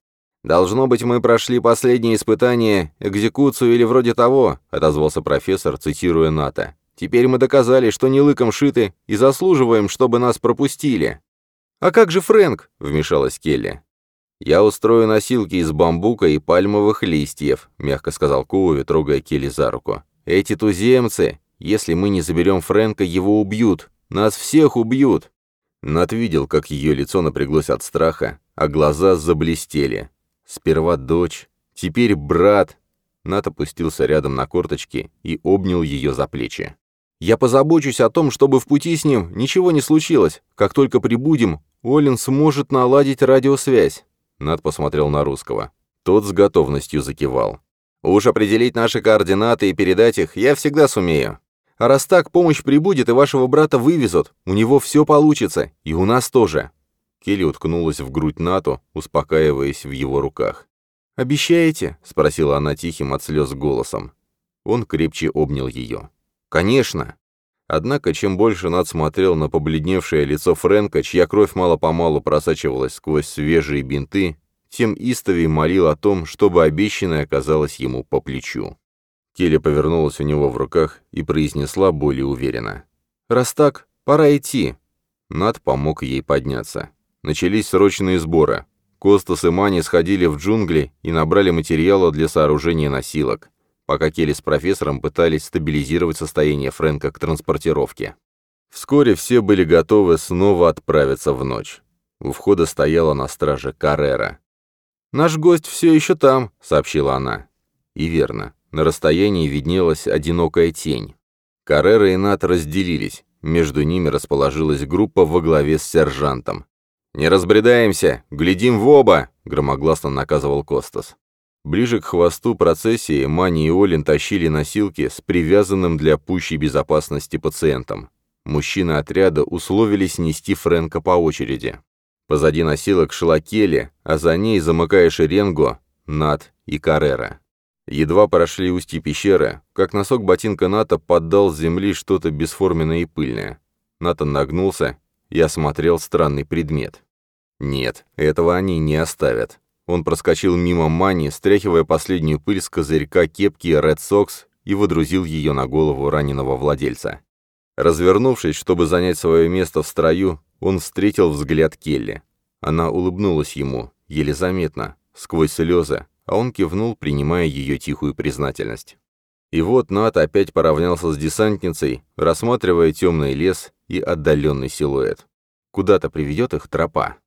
«Должно быть, мы прошли последнее испытание, экзекуцию или вроде того», отозвался профессор, цитируя Ната. «Теперь мы доказали, что не лыком шиты, и заслуживаем, чтобы нас пропустили». «А как же Фрэнк?» — вмешалась Келли. «Я устрою носилки из бамбука и пальмовых листьев», — мягко сказал Коуви, трогая Келли за руку. «Эти туземцы, если мы не заберем Фрэнка, его убьют. Нас всех убьют». Нат видел, как ее лицо напряглось от страха, а глаза заблестели. Сперва дочь, теперь брат. Нат опустился рядом на корточки и обнял ее за плечи. «Я позабочусь о том, чтобы в пути с ним ничего не случилось. Как только прибудем, Олин сможет наладить радиосвязь. Над посмотрел на русского. Тот с готовностью закивал. «Уж определить наши координаты и передать их я всегда сумею. А раз так, помощь прибудет, и вашего брата вывезут. У него все получится, и у нас тоже». Келли уткнулась в грудь Нату, успокаиваясь в его руках. «Обещаете?» — спросила она тихим от слез голосом. Он крепче обнял ее. «Конечно!» Однако, чем больше Над смотрел на побледневшее лицо Фрэнка, чья кровь мало-помалу просачивалась сквозь свежие бинты, тем истовей молил о том, чтобы обещанное оказалось ему по плечу. Келли повернулась у него в руках и произнесла более уверенно. «Раз так, пора идти». Над помог ей подняться. Начались срочные сборы. Костас и Мани сходили в джунгли и набрали материала для сооружения носилок пока Келли с профессором пытались стабилизировать состояние Фрэнка к транспортировке. Вскоре все были готовы снова отправиться в ночь. У входа стояла на страже Каррера. «Наш гость все еще там», — сообщила она. И верно, на расстоянии виднелась одинокая тень. Каррера и Нат разделились. Между ними расположилась группа во главе с сержантом. «Не разбредаемся! Глядим в оба!» — громогласно наказывал Костас. Ближе к хвосту процессии Мани и Олин тащили носилки с привязанным для пущей безопасности пациентом. Мужчины отряда условились нести Фрэнка по очереди. Позади носилок шла Келли, а за ней, замыкая шеренгу, Нат и Каррера. Едва прошли устье пещеры, как носок ботинка Ната поддал с земли что-то бесформенное и пыльное. Натан нагнулся и осмотрел странный предмет. Нет, этого они не оставят. Он проскочил мимо Мани, стряхивая последнюю пыль с козырька кепки Red Sox и водрузил ее на голову раненого владельца. Развернувшись, чтобы занять свое место в строю, он встретил взгляд Келли. Она улыбнулась ему, еле заметно, сквозь слезы, а он кивнул, принимая ее тихую признательность. И вот Нат опять поравнялся с десантницей, рассматривая темный лес и отдаленный силуэт. Куда-то приведет их тропа.